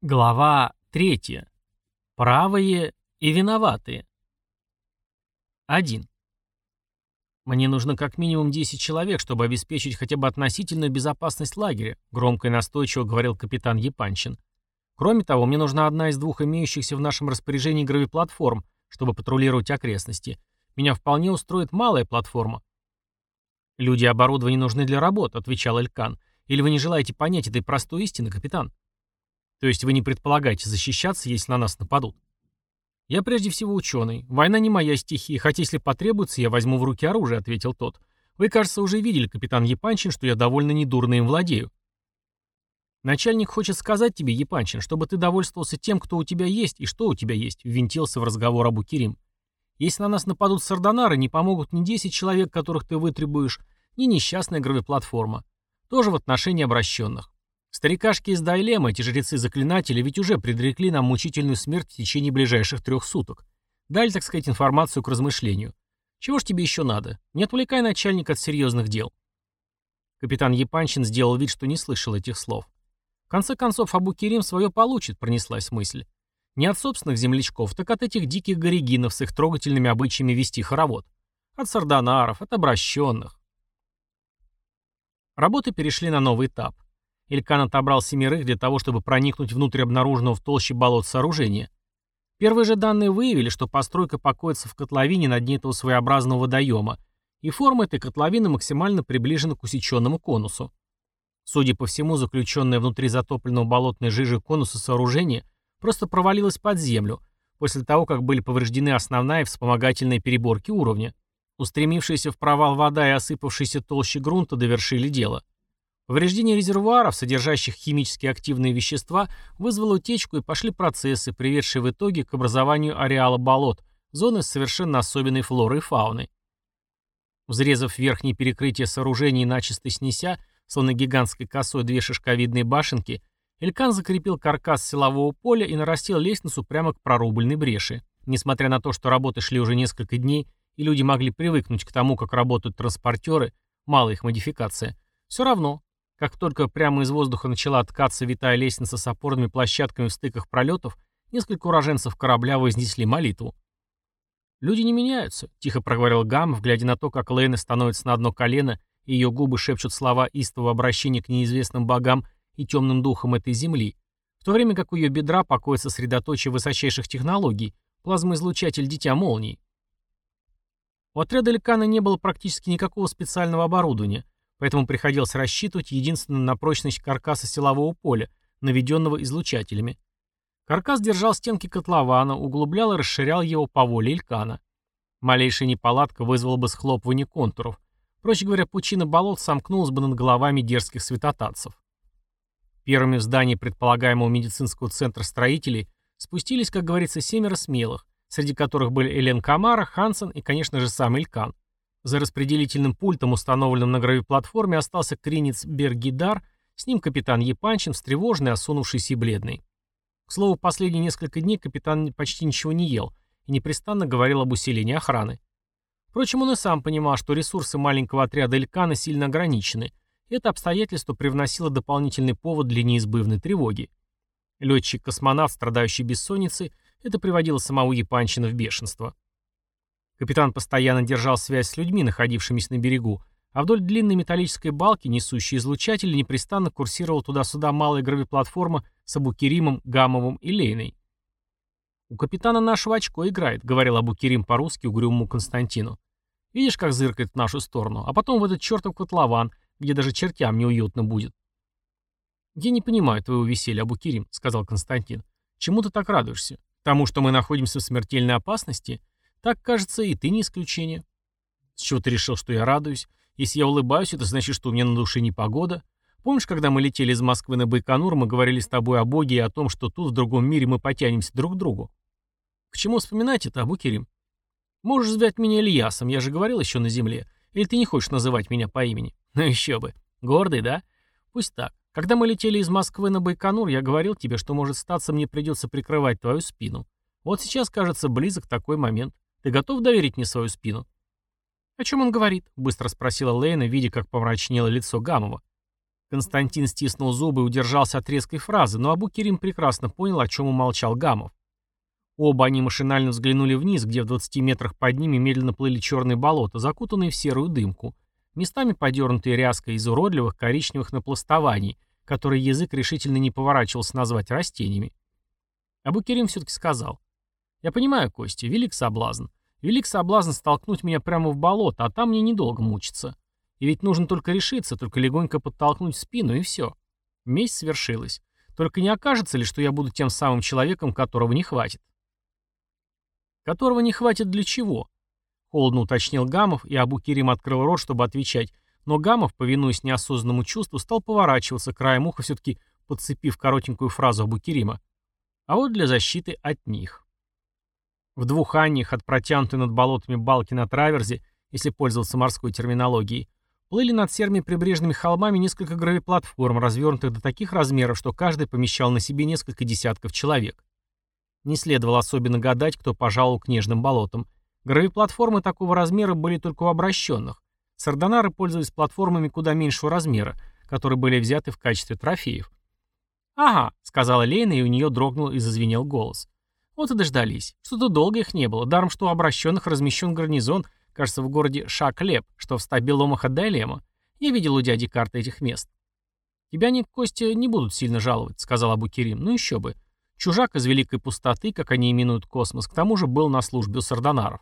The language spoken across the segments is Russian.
Глава 3. Правые и виноватые. 1. «Мне нужно как минимум 10 человек, чтобы обеспечить хотя бы относительную безопасность лагеря», громко и настойчиво говорил капитан Епанчин. «Кроме того, мне нужна одна из двух имеющихся в нашем распоряжении гравиплатформ, чтобы патрулировать окрестности. Меня вполне устроит малая платформа». «Люди и нужны для работы», — отвечал Элькан. «Или вы не желаете понять этой простой истины, капитан?» То есть вы не предполагаете защищаться, если на нас нападут? Я прежде всего ученый. Война не моя стихия, хотя если потребуется, я возьму в руки оружие, ответил тот. Вы, кажется, уже видели, капитан Епанчин, что я довольно недурно им владею. Начальник хочет сказать тебе, Епанчин, чтобы ты довольствовался тем, кто у тебя есть и что у тебя есть, ввинтился в разговор Абу Кирим. Если на нас нападут сардонары, не помогут ни 10 человек, которых ты вытребуешь, ни несчастная гравиплатформа. Тоже в отношении обращенных. Старикашки из Дайлема, эти жрецы-заклинатели, ведь уже предрекли нам мучительную смерть в течение ближайших трех суток. Дали, так сказать, информацию к размышлению. Чего ж тебе еще надо? Не отвлекай начальника от серьезных дел. Капитан Епанчин сделал вид, что не слышал этих слов. В конце концов, Абу Кирим свое получит, пронеслась мысль. Не от собственных землячков, так от этих диких горигинов с их трогательными обычаями вести хоровод. От сардонаров, от обращенных. Работы перешли на новый этап. Илькан отобрал семерых для того, чтобы проникнуть внутрь обнаруженного в толще болот сооружения. Первые же данные выявили, что постройка покоится в котловине на дне этого своеобразного водоема, и форма этой котловины максимально приближена к усеченному конусу. Судя по всему, заключенное внутри затопленного болотной жижи конуса сооружение просто провалилось под землю, после того, как были повреждены основная и вспомогательные переборки уровня. Устремившаяся в провал вода и осыпавшиеся толщи грунта довершили дело. Повреждение резервуаров, содержащих химически активные вещества, вызвало утечку и пошли процессы, приведшие в итоге к образованию ареала болот, зоны с совершенно особенной флорой и фауной. Взрезав верхнее перекрытие сооружений и начисто снеся, словно гигантской косой две шишковидные башенки, Элькан закрепил каркас силового поля и нарастил лестницу прямо к прорубленной бреши. Несмотря на то, что работы шли уже несколько дней, и люди могли привыкнуть к тому, как работают транспортеры, мало их модификация, все равно как только прямо из воздуха начала ткаться витая лестница с опорными площадками в стыках пролетов, несколько уроженцев корабля вознесли молитву. «Люди не меняются», — тихо проговорил Гамов, глядя на то, как Лейна становится на одно колено, и ее губы шепчут слова истового обращения к неизвестным богам и темным духам этой земли, в то время как у ее бедра покоится средоточие высочайших технологий, плазмоизлучатель Дитя Молнии. У отряда Ликана не было практически никакого специального оборудования — поэтому приходилось рассчитывать единственно на прочность каркаса силового поля, наведенного излучателями. Каркас держал стенки котлована, углублял и расширял его по воле Илькана. Малейшая неполадка вызвала бы схлопывание контуров. Проще говоря, пучина болот сомкнулась бы над головами дерзких светотатцев. Первыми в здании предполагаемого медицинского центра строителей спустились, как говорится, семеро смелых, среди которых были Элен Камара, Хансен и, конечно же, сам Илькан. За распределительным пультом, установленным на гравиплатформе, остался кринец Бергидар, с ним капитан Епанчин, встревоженный, осунувшийся и бледный. К слову, последние несколько дней капитан почти ничего не ел и непрестанно говорил об усилении охраны. Впрочем, он и сам понимал, что ресурсы маленького отряда Элькана сильно ограничены, и это обстоятельство привносило дополнительный повод для неизбывной тревоги. Летчик-космонавт, страдающий бессонницей, это приводило самого Епанчина в бешенство. Капитан постоянно держал связь с людьми, находившимися на берегу, а вдоль длинной металлической балки, несущей излучатели, непрестанно курсировала туда-сюда малая гравиплатформа с Абукеримом, Гамовым и Лейной. «У капитана нашего очко играет», — говорил Абукерим по-русски угрюмому Константину. «Видишь, как зыркает в нашу сторону, а потом в этот чертов котлован, где даже чертям неуютно будет». «Я не понимаю твоего веселья, Абукерим», — сказал Константин. «Чему ты так радуешься? Тому, что мы находимся в смертельной опасности?» Так, кажется, и ты не исключение. С чего ты решил, что я радуюсь? Если я улыбаюсь, это значит, что у меня на душе непогода. Помнишь, когда мы летели из Москвы на Байконур, мы говорили с тобой о Боге и о том, что тут, в другом мире, мы потянемся друг к другу? К чему вспоминать это, Абу Керим? Можешь звать меня Ильясом, я же говорил еще на земле. Или ты не хочешь называть меня по имени? Ну еще бы. Гордый, да? Пусть так. Когда мы летели из Москвы на Байконур, я говорил тебе, что, может статься, мне придется прикрывать твою спину. Вот сейчас, кажется, близок такой момент. Ты готов доверить мне свою спину?» «О чем он говорит?» — быстро спросила Лейна, видя, как помрачнело лицо Гамова. Константин стиснул зубы и удержался от резкой фразы, но Абу Керим прекрасно понял, о чем умолчал Гамов. Оба они машинально взглянули вниз, где в 20 метрах под ними медленно плыли черные болота, закутанные в серую дымку, местами подернутые ряской из уродливых коричневых напластований, которые язык решительно не поворачивался назвать растениями. Абу Керим все-таки сказал. «Я понимаю, Костя, велик соблазн. Велик соблазн столкнуть меня прямо в болото, а там мне недолго мучиться. И ведь нужно только решиться, только легонько подтолкнуть в спину, и все. Месть свершилась. Только не окажется ли, что я буду тем самым человеком, которого не хватит? Которого не хватит для чего? Холодно уточнил Гамов, и Абу Керим открыл рот, чтобы отвечать, но Гамов, повинуясь неосознанному чувству, стал поворачиваться, краем уха все-таки подцепив коротенькую фразу Абу Керима. А вот для защиты от них. В двух анниях от протянутой над болотами балки на траверзе, если пользоваться морской терминологией, плыли над серыми прибрежными холмами несколько гравиплатформ, развернутых до таких размеров, что каждый помещал на себе несколько десятков человек. Не следовало особенно гадать, кто пожаловал к нежным болотам. Гравиплатформы такого размера были только у обращенных. Сардонары пользовались платформами куда меньшего размера, которые были взяты в качестве трофеев. «Ага», — сказала Лейна, и у нее дрогнул и зазвенел голос. Вот и дождались. Что-то долго их не было. Даром, что у обращенных размещен гарнизон, кажется, в городе Шаклеп, что в ста беломах от Дайлема. Я видел у дяди карты этих мест. «Тебя они, Костя, не будут сильно жаловать», — сказал Абу Керим. «Ну еще бы. Чужак из великой пустоты, как они именуют космос, к тому же был на службе у сардонаров.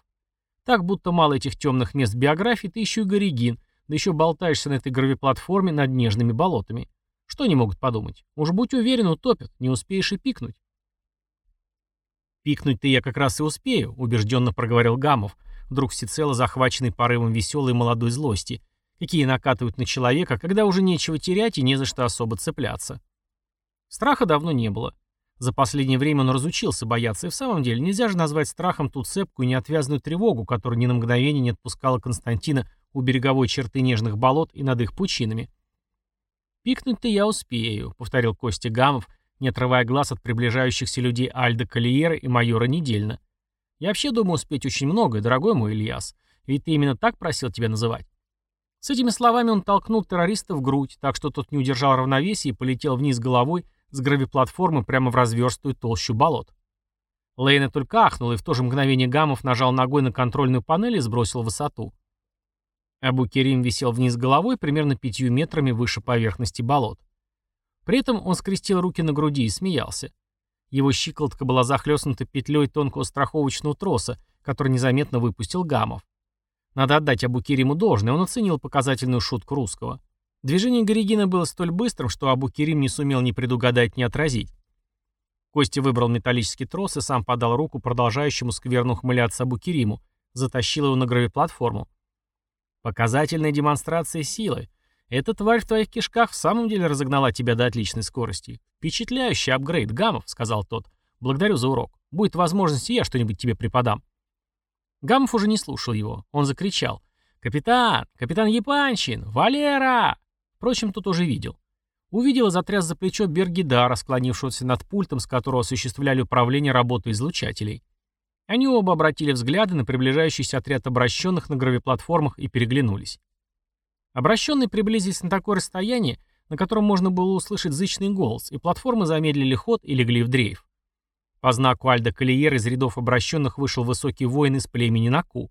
Так, будто мало этих темных мест биографии, ты еще и горигин, да еще болтаешься на этой гравиплатформе над нежными болотами. Что они могут подумать? Уж будь уверен, утопят, не успеешь и пикнуть. «Пикнуть-то я как раз и успею», — убежденно проговорил Гамов, вдруг всецело захваченный порывом веселой молодой злости, какие накатывают на человека, когда уже нечего терять и не за что особо цепляться. Страха давно не было. За последнее время он разучился бояться, и в самом деле нельзя же назвать страхом ту цепкую неотвязную тревогу, которая ни на мгновение не отпускала Константина у береговой черты нежных болот и над их пучинами. «Пикнуть-то я успею», — повторил Костя Гамов, не отрывая глаз от приближающихся людей Альда Калиера и майора Недельно. «Я вообще думаю успеть очень многое, дорогой мой Ильяс, ведь ты именно так просил тебя называть». С этими словами он толкнул террориста в грудь, так что тот не удержал равновесия и полетел вниз головой с гравиплатформы прямо в разверстую толщу болот. Лейна только ахнул, и в то же мгновение Гамов нажал ногой на контрольную панель и сбросил высоту. Абу Керим висел вниз головой примерно пятью метрами выше поверхности болот. При этом он скрестил руки на груди и смеялся. Его щиколотка была захлестнута петлей тонкого страховочного троса, который незаметно выпустил Гамов. Надо отдать Абу-Кериму должное, он оценил показательную шутку русского. Движение Горигина было столь быстрым, что Абу-Керим не сумел ни предугадать, ни отразить. Костя выбрал металлический трос и сам подал руку продолжающему скверно ухмыляться Абу-Кериму, затащил его на гравиплатформу. Показательная демонстрация силы. Эта тварь в твоих кишках в самом деле разогнала тебя до отличной скорости. Впечатляющий апгрейд, Гамов, сказал тот. Благодарю за урок. Будет возможность, и я что-нибудь тебе преподам. Гамов уже не слушал его. Он закричал. «Капитан! Капитан Епанчин! Валера!» Впрочем, тот уже видел. Увидел и затряс за плечо Бергидара, склонившегося над пультом, с которого осуществляли управление работой излучателей. Они оба обратили взгляды на приближающийся отряд обращенных на гравиплатформах и переглянулись. Обращенные приблизились на такое расстояние, на котором можно было услышать зычный голос, и платформы замедлили ход и легли в дрейф. По знаку Альда Калиер из рядов обращенных вышел высокий воин из племени Наку.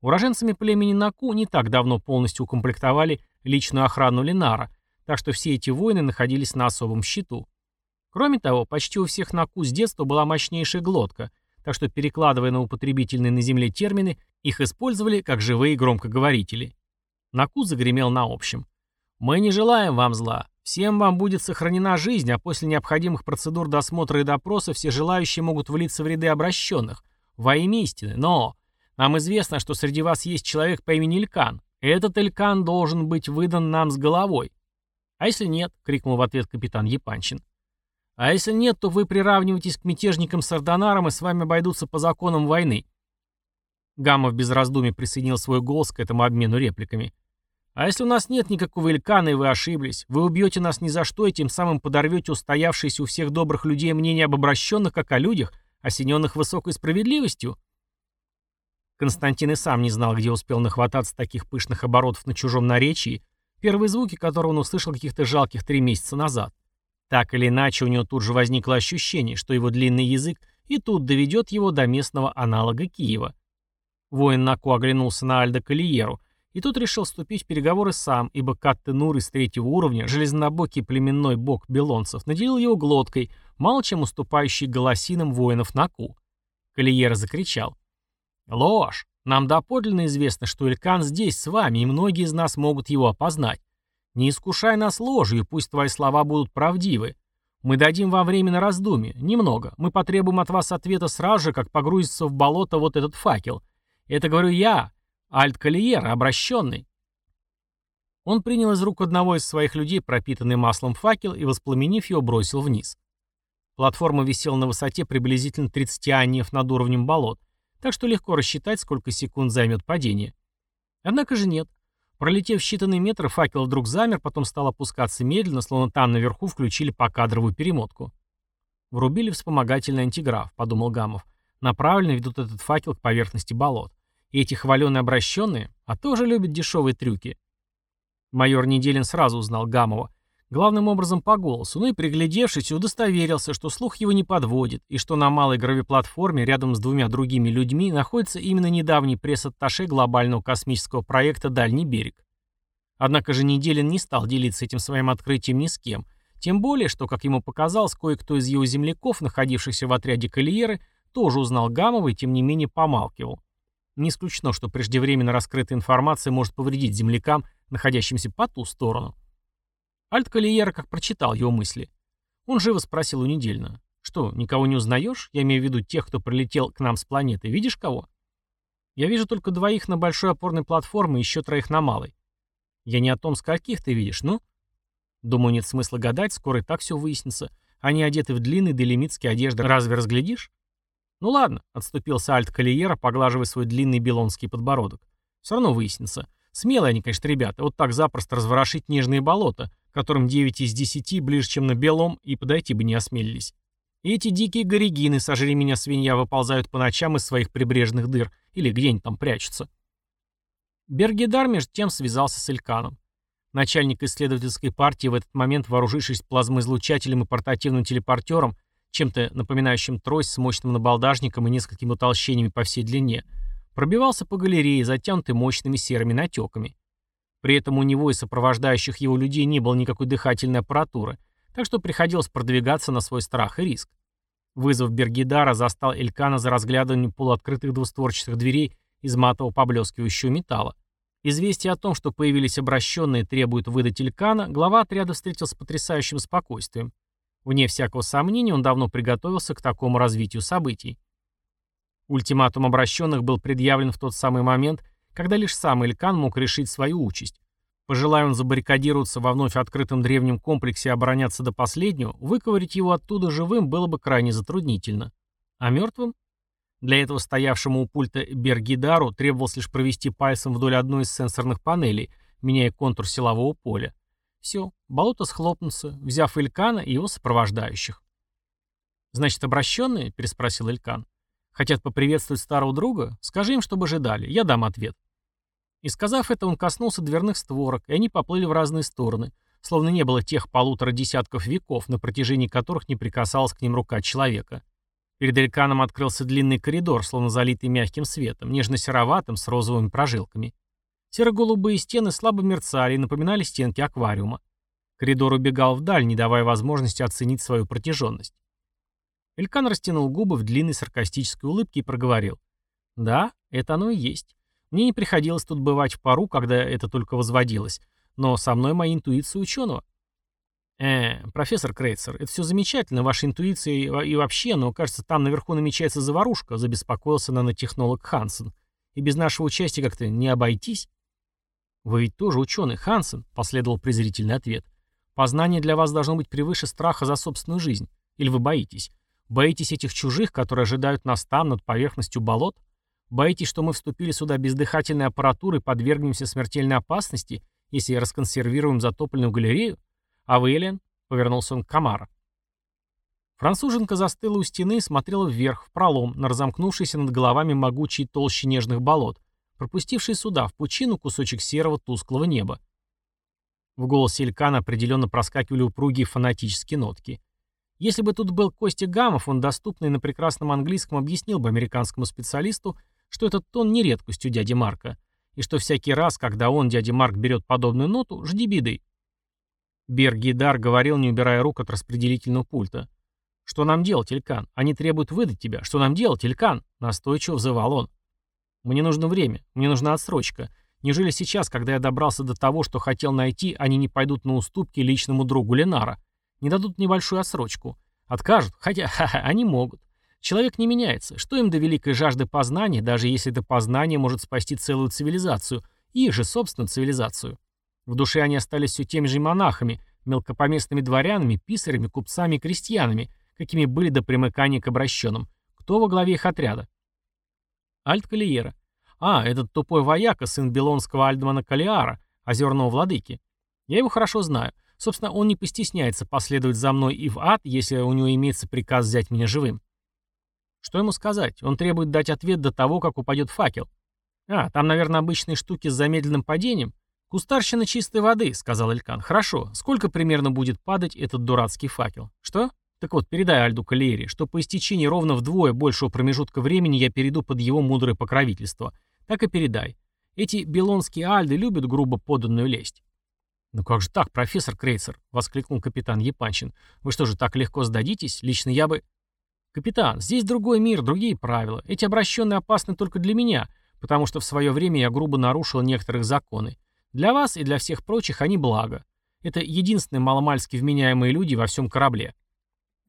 Уроженцами племени Наку не так давно полностью укомплектовали личную охрану Ленара, так что все эти воины находились на особом счету. Кроме того, почти у всех Наку с детства была мощнейшая глотка, так что, перекладывая на употребительные на земле термины, их использовали как живые громкоговорители. Наку загремел на общем. «Мы не желаем вам зла. Всем вам будет сохранена жизнь, а после необходимых процедур досмотра и допроса все желающие могут влиться в ряды обращенных. Во имя истины. Но нам известно, что среди вас есть человек по имени Илькан. Этот Илькан должен быть выдан нам с головой. А если нет?» — крикнул в ответ капитан Епанчин. «А если нет, то вы приравниваетесь к мятежникам-сардонарам и с вами обойдутся по законам войны». Гамов без раздумий присоединил свой голос к этому обмену репликами. А если у нас нет никакого Илькана, и вы ошиблись, вы убьете нас ни за что и тем самым подорвете устоявшееся у всех добрых людей мнение об обращенных как о людях, осененных высокой справедливостью? Константин и сам не знал, где успел нахвататься таких пышных оборотов на чужом наречии, первые звуки которого он услышал каких-то жалких три месяца назад. Так или иначе, у него тут же возникло ощущение, что его длинный язык и тут доведет его до местного аналога Киева. Воин Наку оглянулся на Альда Калиеру, и тут решил вступить в переговоры сам, ибо Каттенур из третьего уровня, железнобокий племенной бог белонцев, наделил его глоткой, мало чем уступающей голосинам воинов Наку. Калиера закричал. «Ложь! Нам доподлинно известно, что Илькан здесь с вами, и многие из нас могут его опознать. Не искушай нас ложью, пусть твои слова будут правдивы. Мы дадим вам время на раздумье, немного. Мы потребуем от вас ответа сразу же, как погрузится в болото вот этот факел. Это говорю я, Альт Калиер, обращенный. Он принял из рук одного из своих людей пропитанный маслом факел и, воспламенив его, бросил вниз. Платформа висела на высоте приблизительно 30 аниев над уровнем болот, так что легко рассчитать, сколько секунд займет падение. Однако же нет. Пролетев считанные метры, факел вдруг замер, потом стал опускаться медленно, словно там наверху включили покадровую перемотку. «Врубили вспомогательный антиграф», — подумал Гамов. «Направленно ведут этот факел к поверхности болот. И эти хваленые обращенные, а тоже любят дешевые трюки». Майор Неделин сразу узнал Гамова. Главным образом по голосу, ну и приглядевшись, удостоверился, что слух его не подводит, и что на малой гравиплатформе рядом с двумя другими людьми находится именно недавний пресс-атташе глобального космического проекта «Дальний берег». Однако же Неделин не стал делиться этим своим открытием ни с кем, тем более, что, как ему показалось, кое-кто из его земляков, находившихся в отряде Калиеры, тоже узнал Гамова и тем не менее помалкивал. Не исключено, что преждевременно раскрытая информация может повредить землякам, находящимся по ту сторону. Альт Калиера как прочитал его мысли. Он живо спросил у недельно. «Что, никого не узнаешь? Я имею в виду тех, кто прилетел к нам с планеты. Видишь кого?» «Я вижу только двоих на большой опорной платформе и еще троих на малой». «Я не о том, скольких ты видишь, ну?» «Думаю, нет смысла гадать, скоро и так все выяснится. Они одеты в длинные делимитские одежды. Разве разглядишь?» «Ну ладно», — отступился Альт Калиера, поглаживая свой длинный белонский подбородок. «Все равно выяснится. Смелые они, конечно, ребята. Вот так запросто разворошить нежные болота которым 9 из 10 ближе, чем на белом, и подойти бы не осмелились. И эти дикие горигины, сожри меня свинья, выползают по ночам из своих прибрежных дыр, или где-нибудь там прячутся. Бергедар между тем связался с Эльканом. Начальник исследовательской партии в этот момент, вооружившись плазмоизлучателем и портативным телепортером, чем-то напоминающим трость с мощным набалдажником и несколькими утолщениями по всей длине, пробивался по галерее, затянутой мощными серыми натеками. При этом у него и сопровождающих его людей не было никакой дыхательной аппаратуры, так что приходилось продвигаться на свой страх и риск. Вызов Бергидара застал Элькана за разглядыванием полуоткрытых двустворчатых дверей из матового поблескивающего металла. Известие о том, что появились обращенные требуют выдать Элькана, глава отряда встретил с потрясающим спокойствием. Вне всякого сомнения, он давно приготовился к такому развитию событий. Ультиматум обращенных был предъявлен в тот самый момент, когда лишь сам Илькан мог решить свою участь. Пожелая он забаррикадироваться во вновь открытом древнем комплексе и обороняться до последнего, выковырить его оттуда живым было бы крайне затруднительно. А мертвым? Для этого стоявшему у пульта Бергидару требовалось лишь провести пальцем вдоль одной из сенсорных панелей, меняя контур силового поля. Все, болото схлопнутся, взяв Илькана и его сопровождающих. «Значит, обращенные?» – переспросил Илькан. «Хотят поприветствовать старого друга? Скажи им, чтобы ожидали. Я дам ответ». И сказав это, он коснулся дверных створок, и они поплыли в разные стороны, словно не было тех полутора десятков веков, на протяжении которых не прикасалась к ним рука человека. Перед Эльканом открылся длинный коридор, словно залитый мягким светом, нежно-сероватым, с розовыми прожилками. Серо-голубые стены слабо мерцали и напоминали стенки аквариума. Коридор убегал вдаль, не давая возможности оценить свою протяженность. Элькан растянул губы в длинной саркастической улыбке и проговорил. «Да, это оно и есть. Мне не приходилось тут бывать в пару, когда это только возводилось, но со мной моя интуиция ученого. «Э, профессор Крейцер, это все замечательно, ваша интуиция и, и вообще, но, кажется, там наверху намечается заварушка», забеспокоился нанотехнолог Хансен. «И без нашего участия как-то не обойтись?» «Вы ведь тоже ученый, Хансен», — последовал презрительный ответ. «Познание для вас должно быть превыше страха за собственную жизнь. Или вы боитесь? Боитесь этих чужих, которые ожидают нас там, над поверхностью болот? Боитесь, что мы вступили сюда без дыхательной аппаратуры и подвергнемся смертельной опасности, если расконсервируем затопленную галерею? А вы, Элен?» — повернулся он к Камара. Француженка застыла у стены и смотрела вверх, в пролом, на разомкнувшийся над головами могучие толщи нежных болот, пропустившие сюда, в пучину, кусочек серого тусклого неба. В голосе Илькана определенно проскакивали упругие фанатические нотки. Если бы тут был Костя Гамов, он доступный на прекрасном английском объяснил бы американскому специалисту, что этот тон не редкость у дяди Марка, и что всякий раз, когда он, дядя Марк, берет подобную ноту, жди беды. Бергидар говорил, не убирая рук от распределительного пульта. «Что нам делать, Илькан? Они требуют выдать тебя. Что нам делать, Илькан?» Настойчиво взывал он. «Мне нужно время. Мне нужна отсрочка. Неужели сейчас, когда я добрался до того, что хотел найти, они не пойдут на уступки личному другу Ленара? Не дадут небольшую отсрочку? Откажут? Хотя, ха-ха, они могут. Человек не меняется. Что им до великой жажды познания, даже если это познание может спасти целую цивилизацию, их же собственную цивилизацию? В душе они остались все теми же монахами, мелкопоместными дворянами, писарями, купцами и крестьянами, какими были до примыкания к обращенным. Кто во главе их отряда? Альт Калиера. А, этот тупой вояка, сын Белонского Альдмана Калиара, озерного владыки. Я его хорошо знаю. Собственно, он не постесняется последовать за мной и в ад, если у него имеется приказ взять меня живым. Что ему сказать? Он требует дать ответ до того, как упадет факел. А, там, наверное, обычные штуки с замедленным падением? Кустарщина чистой воды, сказал Элькан. Хорошо. Сколько примерно будет падать этот дурацкий факел? Что? Так вот, передай Альду Калиери, что по истечении ровно вдвое большего промежутка времени я перейду под его мудрое покровительство. Так и передай. Эти белонские альды любят грубо поданную лесть. «Ну как же так, профессор Крейцер?» — воскликнул капитан Епанчин. «Вы что же, так легко сдадитесь? Лично я бы...» «Капитан, здесь другой мир, другие правила. Эти обращенные опасны только для меня, потому что в свое время я грубо нарушил некоторых законы. Для вас и для всех прочих они благо. Это единственные маломальски вменяемые люди во всем корабле».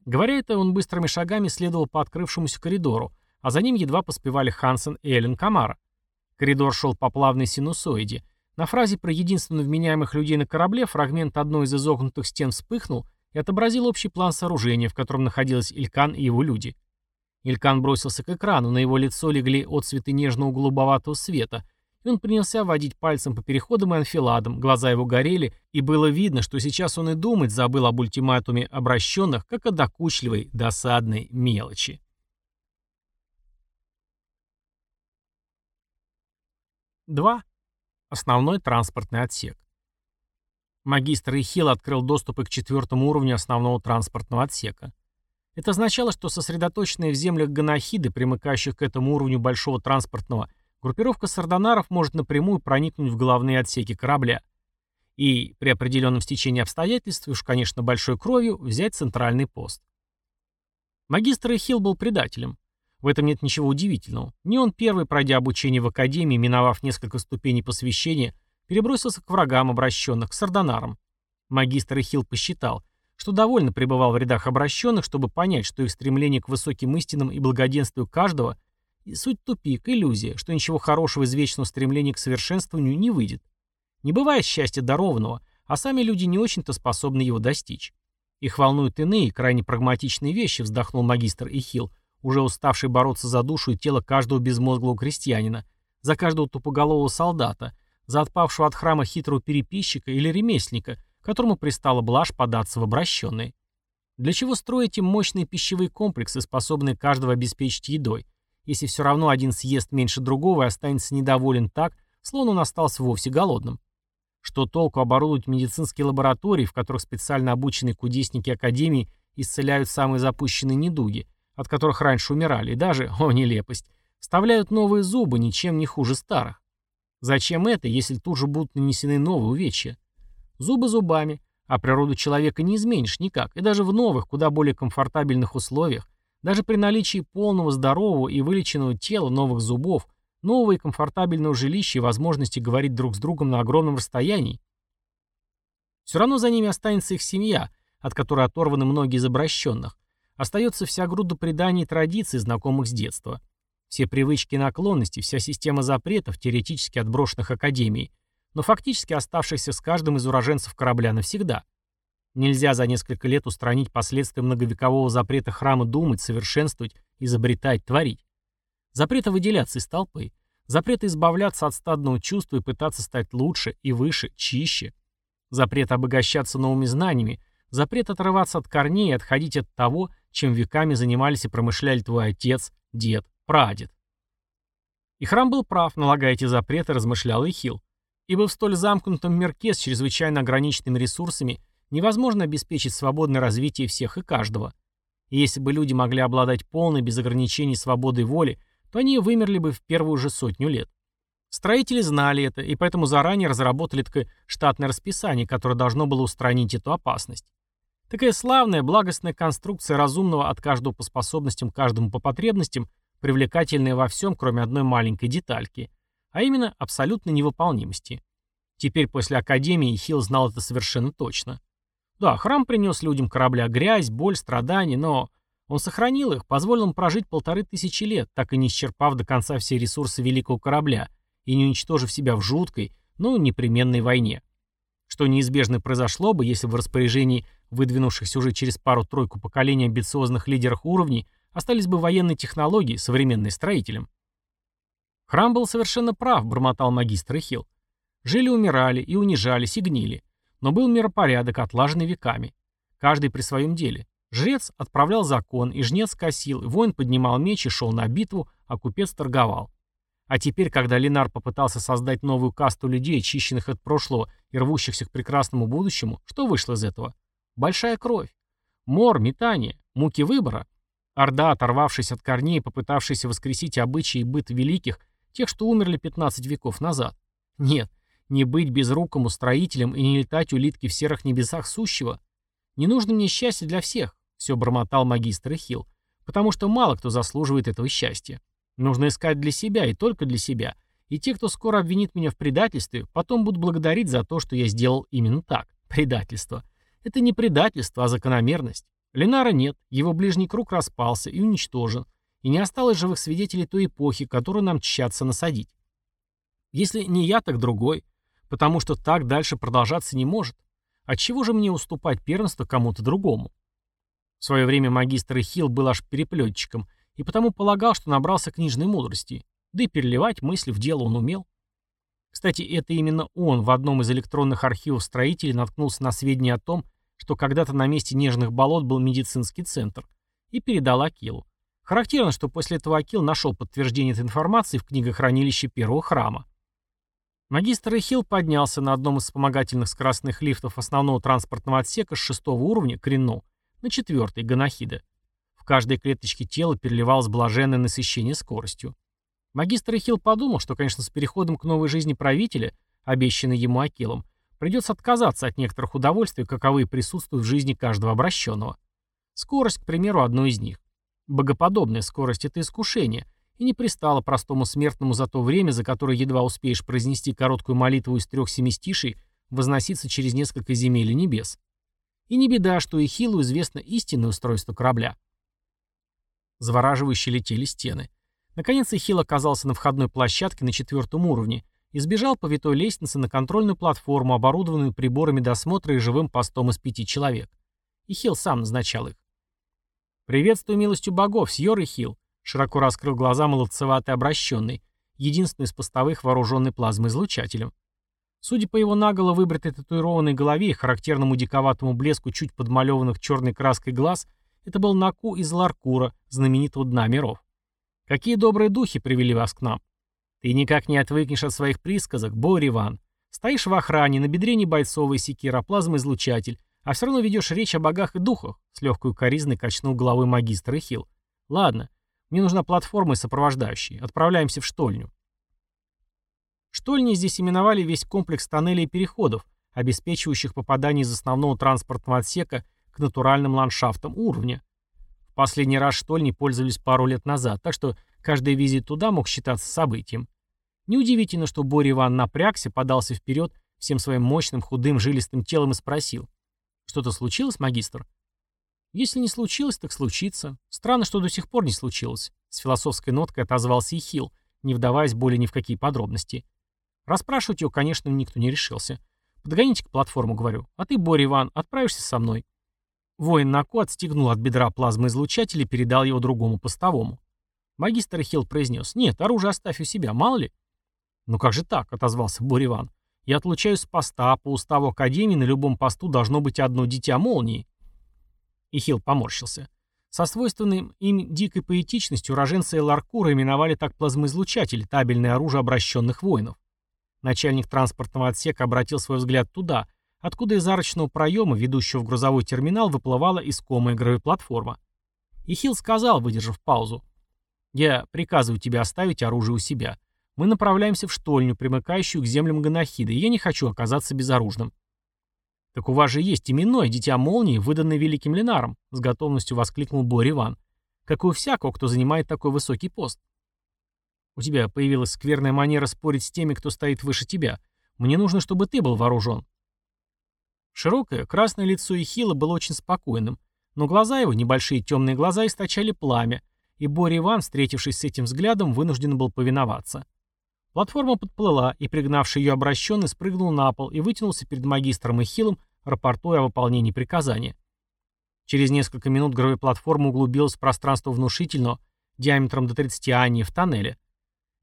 Говоря это, он быстрыми шагами следовал по открывшемуся коридору, а за ним едва поспевали Хансен и Эллен Камара. Коридор шел по плавной синусоиде. На фразе про единственно вменяемых людей на корабле фрагмент одной из изогнутых стен вспыхнул и отобразил общий план сооружения, в котором находились Илькан и его люди. Илькан бросился к экрану, на его лицо легли отцветы нежного голубоватого света, он принялся водить пальцем по переходам и анфиладам, глаза его горели, и было видно, что сейчас он и думать забыл об ультиматуме обращенных, как о докучливой, досадной мелочи. 2. Основной транспортный отсек. Магистр Ихил открыл доступы к четвертому уровню основного транспортного отсека. Это означало, что сосредоточенные в землях ганахиды, примыкающих к этому уровню большого транспортного, группировка сардонаров может напрямую проникнуть в головные отсеки корабля. И, при определенном стечении обстоятельств, уж, конечно, большой кровью, взять центральный пост. Магистр Ихил был предателем. В этом нет ничего удивительного. Не он первый, пройдя обучение в Академии, миновав несколько ступеней посвящения, перебросился к врагам обращенных, к сардонарам. Магистр Ихил посчитал, что довольно пребывал в рядах обращенных, чтобы понять, что их стремление к высоким истинам и благоденствию каждого – суть тупик, иллюзия, что ничего хорошего из вечного стремления к совершенствованию не выйдет. Не бывает счастья дарованного, а сами люди не очень-то способны его достичь. Их волнуют иные, крайне прагматичные вещи, вздохнул магистр Ихил, уже уставший бороться за душу и тело каждого безмозглого крестьянина, за каждого тупоголового солдата, за отпавшего от храма хитрого переписчика или ремесленника, которому пристала блажь податься в обращенные. Для чего строить им мощные пищевые комплексы, способные каждого обеспечить едой, если все равно один съест меньше другого и останется недоволен так, словно он остался вовсе голодным? Что толку оборудовать медицинские лаборатории, в которых специально обученные кудесники Академии исцеляют самые запущенные недуги – от которых раньше умирали, и даже, о нелепость, вставляют новые зубы, ничем не хуже старых. Зачем это, если тут же будут нанесены новые увечья? Зубы зубами, а природу человека не изменишь никак, и даже в новых, куда более комфортабельных условиях, даже при наличии полного здорового и вылеченного тела новых зубов, нового и комфортабельного жилища и возможности говорить друг с другом на огромном расстоянии, все равно за ними останется их семья, от которой оторваны многие из обращенных, Остается вся груда преданий и традиций, знакомых с детства. Все привычки и наклонности, вся система запретов, теоретически отброшенных Академией, но фактически оставшихся с каждым из уроженцев корабля навсегда. Нельзя за несколько лет устранить последствия многовекового запрета храма думать, совершенствовать, изобретать, творить. Запрета выделяться из толпы. Запрета избавляться от стадного чувства и пытаться стать лучше и выше, чище. Запрет обогащаться новыми знаниями. Запрет отрываться от корней и отходить от того, чем веками занимались и промышляли твой отец, дед, прадед. И храм был прав, налагая эти запреты, размышлял Ихил. Ибо в столь замкнутом мирке с чрезвычайно ограниченными ресурсами невозможно обеспечить свободное развитие всех и каждого. И если бы люди могли обладать полной, без ограничений свободой воли, то они вымерли бы в первую же сотню лет. Строители знали это, и поэтому заранее разработали такое штатное расписание, которое должно было устранить эту опасность. Такая славная, благостная конструкция разумного от каждого по способностям, каждому по потребностям, привлекательная во всем, кроме одной маленькой детальки, а именно абсолютной невыполнимости. Теперь после Академии Хилл знал это совершенно точно. Да, храм принес людям корабля грязь, боль, страдания, но он сохранил их, позволил им прожить полторы тысячи лет, так и не исчерпав до конца все ресурсы великого корабля и не уничтожив себя в жуткой, но непременной войне. Что неизбежно произошло бы, если в распоряжении выдвинувшихся уже через пару-тройку поколений амбициозных лидеров уровней остались бы военные технологии, современные строителям. Храм был совершенно прав, бормотал магистр Хилл. Жили, умирали, и унижались, и гнили. Но был миропорядок, отлаженный веками. Каждый при своем деле. Жрец отправлял закон, и жнец косил, воин поднимал меч и шел на битву, а купец торговал. А теперь, когда Ленар попытался создать новую касту людей, очищенных от прошлого и рвущихся к прекрасному будущему, что вышло из этого? Большая кровь. Мор, метание, муки выбора. Орда, оторвавшись от корней, попытавшаяся воскресить обычаи и быт великих, тех, что умерли 15 веков назад. Нет, не быть безрукому строителем и не летать улитки в серых небесах сущего. Не нужно мне счастье для всех, все бормотал магистр Хилл, потому что мало кто заслуживает этого счастья. Нужно искать для себя и только для себя. И те, кто скоро обвинит меня в предательстве, потом будут благодарить за то, что я сделал именно так. Предательство. Это не предательство, а закономерность. Ленара нет, его ближний круг распался и уничтожен, и не осталось живых свидетелей той эпохи, которую нам тщаться насадить. Если не я, так другой, потому что так дальше продолжаться не может. Отчего же мне уступать первенство кому-то другому? В свое время магистр Хилл был аж переплетчиком, и потому полагал, что набрался книжной мудрости, да и переливать мысли в дело он умел. Кстати, это именно он в одном из электронных архивов строителей наткнулся на сведения о том, что когда-то на месте нежных болот был медицинский центр, и передал Акилу. Характерно, что после этого Акил нашел подтверждение этой информации в книгохранилище первого храма. Магистр Эхил поднялся на одном из вспомогательных скоростных лифтов основного транспортного отсека с шестого уровня, Крено, на четвертый, Ганахида. В каждой клеточке тела переливалось блаженное насыщение скоростью. Магистр Эхил подумал, что, конечно, с переходом к новой жизни правителя, обещанной ему Акилом, придется отказаться от некоторых удовольствий, каковые присутствуют в жизни каждого обращенного. Скорость, к примеру, одной из них. Богоподобная скорость – это искушение, и не пристало простому смертному за то время, за которое едва успеешь произнести короткую молитву из трех семистишей, возноситься через несколько земель и небес. И не беда, что Эхилу известно истинное устройство корабля. Завораживающе летели стены. Наконец Эхил оказался на входной площадке на четвертом уровне и сбежал по витой лестнице на контрольную платформу, оборудованную приборами досмотра и живым постом из пяти человек. Ихил сам назначал их. «Приветствую милостью богов, сьор Ихил», — широко раскрыл глаза молодцеватый обращенный, единственный из постовых вооруженный плазмоизлучателем. Судя по его наголо выбритой татуированной голове и характерному диковатому блеску чуть подмалеванных черной краской глаз, это был Наку из Ларкура, знаменитого дна миров. Какие добрые духи привели вас к нам? Ты никак не отвыкнешь от своих присказок, Бори Иван. Стоишь в охране, на бедре не бойцовый секира, плазмоизлучатель, а все равно ведешь речь о богах и духах, с легкой укоризной качнул головой магистр Эхил. Ладно, мне нужна платформа и сопровождающие. Отправляемся в штольню. Штольни здесь именовали весь комплекс тоннелей и переходов, обеспечивающих попадание из основного транспортного отсека к натуральным ландшафтам уровня. Последний раз штольни пользовались пару лет назад, так что каждый визит туда мог считаться событием. Неудивительно, что Боря Иван напрягся, подался вперед всем своим мощным, худым, жилистым телом и спросил. «Что-то случилось, магистр?» «Если не случилось, так случится. Странно, что до сих пор не случилось», — с философской ноткой отозвался и Хилл, не вдаваясь более ни в какие подробности. Расспрашивать его, конечно, никто не решился. «Подгоните к платформу», — говорю. «А ты, Боря Иван, отправишься со мной». Воин Нако отстегнул от бедра плазмоизлучатель и передал его другому постовому. Магистр Хилл произнес, «Нет, оружие оставь у себя, мало ли». «Ну как же так?» — отозвался Бориван. «Я отлучаюсь с поста, по уставу Академии на любом посту должно быть одно дитя молнии». И Хилл поморщился. Со свойственным им дикой поэтичностью уроженцы Ларкура именовали так плазмоизлучатель, табельное оружие обращенных воинов. Начальник транспортного отсека обратил свой взгляд туда, откуда из арочного проема, ведущего в грузовой терминал, выплывала искомая гравиплатформа. И Хилл сказал, выдержав паузу. «Я приказываю тебе оставить оружие у себя. Мы направляемся в штольню, примыкающую к землям Ганахида, и я не хочу оказаться безоружным». «Так у вас же есть именное дитя молнии, выданное великим Ленаром», — с готовностью воскликнул Бори Иван. «Как и у всякого, кто занимает такой высокий пост». «У тебя появилась скверная манера спорить с теми, кто стоит выше тебя. Мне нужно, чтобы ты был вооружен». Широкое, красное лицо Ихила было очень спокойным, но глаза его, небольшие темные глаза, источали пламя, и Бори Иван, встретившись с этим взглядом, вынужден был повиноваться. Платформа подплыла, и пригнавший ее обращенный спрыгнул на пол и вытянулся перед магистром и Хилом, рапортуя о выполнении приказания. Через несколько минут гравиплатформа углубилась в пространство внушительного, диаметром до 30 аней в тоннеле.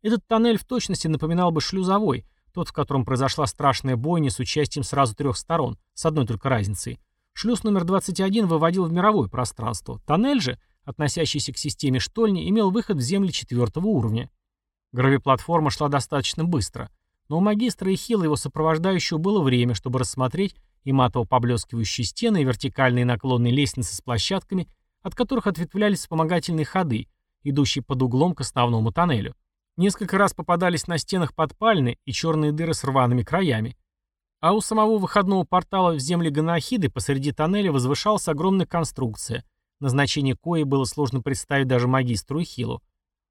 Этот тоннель в точности напоминал бы шлюзовой, тот, в котором произошла страшная бойня с участием сразу трех сторон, с одной только разницей. Шлюз номер 21 выводил в мировое пространство. Тоннель же, относящийся к системе штольни, имел выход в земли четвертого уровня. Гравиплатформа шла достаточно быстро, но у магистра и Хила его сопровождающего было время, чтобы рассмотреть и матово-поблескивающие стены, и вертикальные наклонные лестницы с площадками, от которых ответвлялись вспомогательные ходы, идущие под углом к основному тоннелю. Несколько раз попадались на стенах подпальны и черные дыры с рваными краями. А у самого выходного портала в земли Ганахиды посреди тоннеля возвышалась огромная конструкция, назначение кои было сложно представить даже магистру Хилу.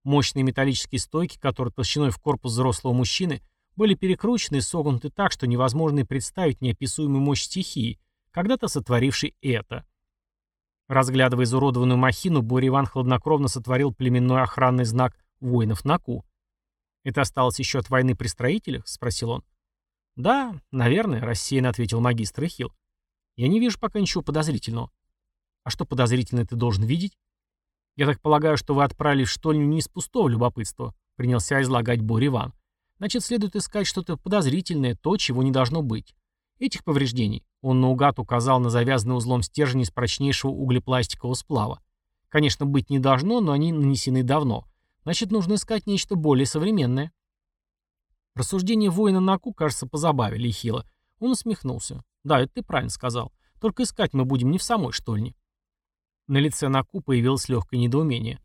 Мощные металлические стойки, которые толщиной в корпус взрослого мужчины, были перекручены и согнуты так, что невозможно и представить неописуемую мощь стихии, когда-то сотворившей это. Разглядывая изуродованную махину, Боря Иван хладнокровно сотворил племенной охранный знак воинов на ку. «Это осталось еще от войны при строителях?» — спросил он. «Да, наверное», — рассеянно ответил магистр Эхил. «Я не вижу пока ничего подозрительного». «А что подозрительное ты должен видеть?» «Я так полагаю, что вы отправились в штольню не из пустого любопытства», — принялся излагать Бор Иван. «Значит, следует искать что-то подозрительное, то, чего не должно быть. Этих повреждений он наугад указал на завязанный узлом стержень из прочнейшего углепластикового сплава. Конечно, быть не должно, но они нанесены давно. Значит, нужно искать нечто более современное». Рассуждения воина Наку, кажется, позабавили Хила. Он усмехнулся. «Да, это ты правильно сказал. Только искать мы будем не в самой штольне». На лице Наку появилось легкое недоумение.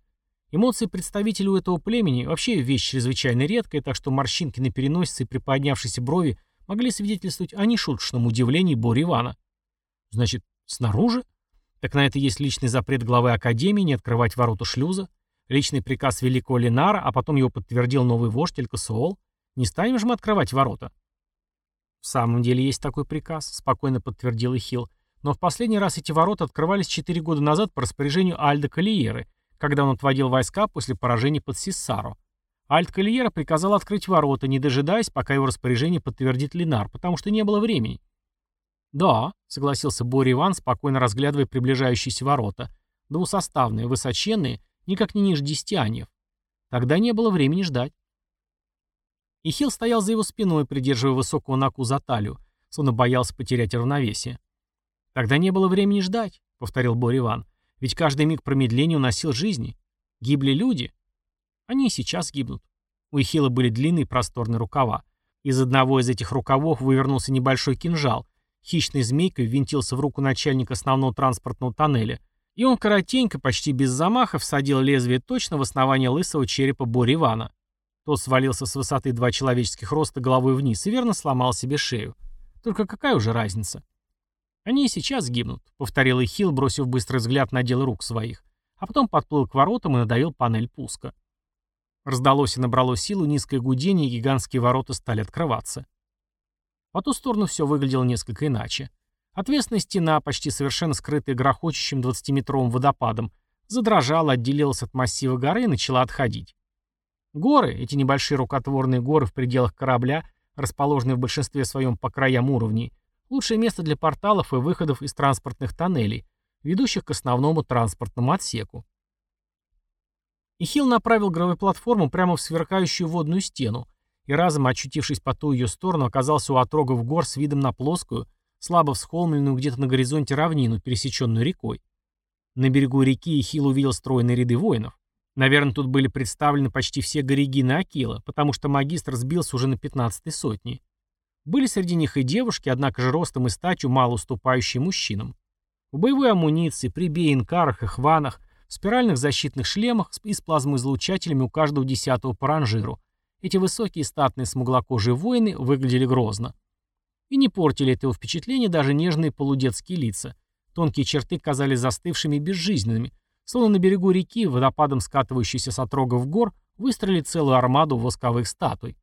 Эмоции представителей у этого племени вообще вещь чрезвычайно редкая, так что морщинки на переносице и приподнявшейся брови могли свидетельствовать о нешуточном удивлении Бори Ивана. Значит, снаружи? Так на это есть личный запрет главы Академии не открывать ворота шлюза, личный приказ великого Ленара, а потом его подтвердил новый вождь Элькасуол. Не станем же мы открывать ворота? В самом деле есть такой приказ, спокойно подтвердил Ихил. Но в последний раз эти ворота открывались 4 года назад по распоряжению Альда Калиеры, когда он отводил войска после поражения под Сиссаро. Альд Калиера приказал открыть ворота, не дожидаясь, пока его распоряжение подтвердит Линар, потому что не было времени. «Да», — согласился Бори Иван, спокойно разглядывая приближающиеся ворота. «Двусоставные, высоченные, никак не ниже десяти аньев. Тогда не было времени ждать». Ихил стоял за его спиной, придерживая высокого наку за талию, словно боялся потерять равновесие. «Тогда не было времени ждать», — повторил Бор Иван. «Ведь каждый миг промедления уносил жизни. Гибли люди. Они и сейчас гибнут». У Ихила были длинные просторные рукава. Из одного из этих рукавов вывернулся небольшой кинжал. Хищной змейкой ввинтился в руку начальника основного транспортного тоннеля. И он коротенько, почти без замаха, всадил лезвие точно в основание лысого черепа Бори Ивана. Тот свалился с высоты два человеческих роста головой вниз и верно сломал себе шею. Только какая уже разница? «Они и сейчас гибнут», — повторил Ихил, бросив быстрый взгляд на дело рук своих, а потом подплыл к воротам и надавил панель пуска. Раздалось и набрало силу низкое гудение, и гигантские ворота стали открываться. По ту сторону все выглядело несколько иначе. Отвесная стена, почти совершенно скрытая грохочущим 20-метровым водопадом, задрожала, отделилась от массива горы и начала отходить. Горы, эти небольшие рукотворные горы в пределах корабля, расположенные в большинстве своем по краям уровней, Лучшее место для порталов и выходов из транспортных тоннелей, ведущих к основному транспортному отсеку. Ихил направил гравиплатформу прямо в сверкающую водную стену, и разом, очутившись по ту ее сторону, оказался у отрогов гор с видом на плоскую, слабо всхолмленную где-то на горизонте равнину, пересеченную рекой. На берегу реки Ихил увидел стройные ряды воинов. Наверное, тут были представлены почти все горегины Акила, потому что магистр сбился уже на 15-й сотни. Были среди них и девушки, однако же ростом и статью мало уступающие мужчинам. В боевой амуниции, при бейнкарах и хванах, в спиральных защитных шлемах и с плазмоизлучателями у каждого десятого по ранжиру. Эти высокие статные смуглокожие воины выглядели грозно. И не портили этого впечатления даже нежные полудетские лица. Тонкие черты казались застывшими и безжизненными, Словно на берегу реки, водопадом скатывающейся с отрогов гор, выстроили целую армаду восковых статуй.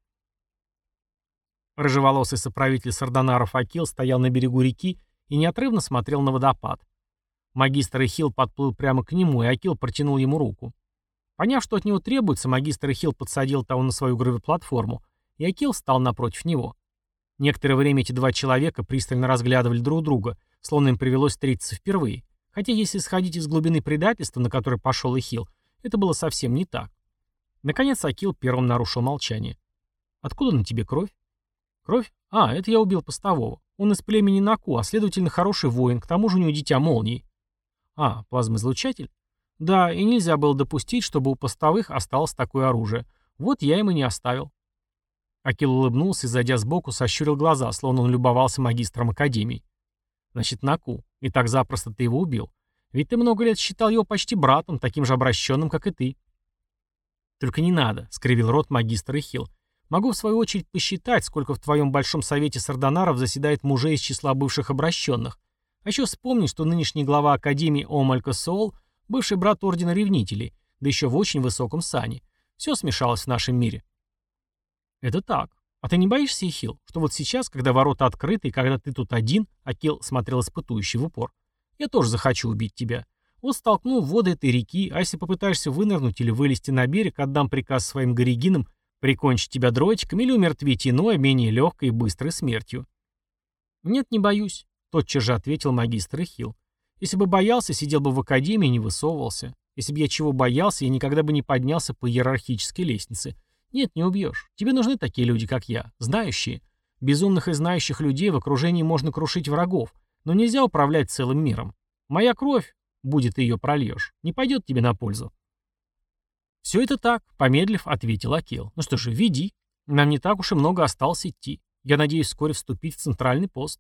Рыжеволосый соправитель Сардонаров Акил стоял на берегу реки и неотрывно смотрел на водопад. Магистр Ихил подплыл прямо к нему, и Акил протянул ему руку. Поняв, что от него требуется, магистр Ихил подсадил того на свою гравиплатформу, и Акил встал напротив него. Некоторое время эти два человека пристально разглядывали друг друга, словно им привелось встретиться впервые. Хотя если сходить из глубины предательства, на который пошел Ихил, это было совсем не так. Наконец Акил первым нарушил молчание. «Откуда на тебе кровь?» «Кровь? А, это я убил постового. Он из племени Наку, а следовательно хороший воин, к тому же у него дитя молнии». «А, плазмоизлучатель?» «Да, и нельзя было допустить, чтобы у постовых осталось такое оружие. Вот я им и не оставил». Акил улыбнулся и, зайдя сбоку, сощурил глаза, словно он любовался магистром Академии. «Значит, Наку. И так запросто ты его убил. Ведь ты много лет считал его почти братом, таким же обращенным, как и ты. Только не надо, скривил рот магистр Ихил. Могу в свою очередь посчитать, сколько в твоем большом совете сардонаров заседает мужей из числа бывших обращенных. А еще вспомни, что нынешний глава Академии Омалька Соул – бывший брат Ордена Ревнителей, да еще в очень высоком сане. Все смешалось в нашем мире. Это так. А ты не боишься, Ихил, что вот сейчас, когда ворота открыты и когда ты тут один, Акил смотрел испытующий в упор, я тоже захочу убить тебя. Вот столкну воды этой реки, а если попытаешься вынырнуть или вылезти на берег, отдам приказ своим горегинам прикончить тебя дротиком или умертвить иное, менее легкой и быстрой смертью. Нет, не боюсь, тотчас же ответил магистр Ихил. Если бы боялся, сидел бы в академии и не высовывался. Если бы я чего боялся, я никогда бы не поднялся по иерархической лестнице. Нет, не убьешь. Тебе нужны такие люди, как я, знающие. Безумных и знающих людей в окружении можно крушить врагов, но нельзя управлять целым миром. Моя кровь, будет ты ее прольешь, не пойдет тебе на пользу. Все это так, помедлив, ответил Акел. Ну что же, веди. Нам не так уж и много осталось идти. Я надеюсь вскоре вступить в центральный пост.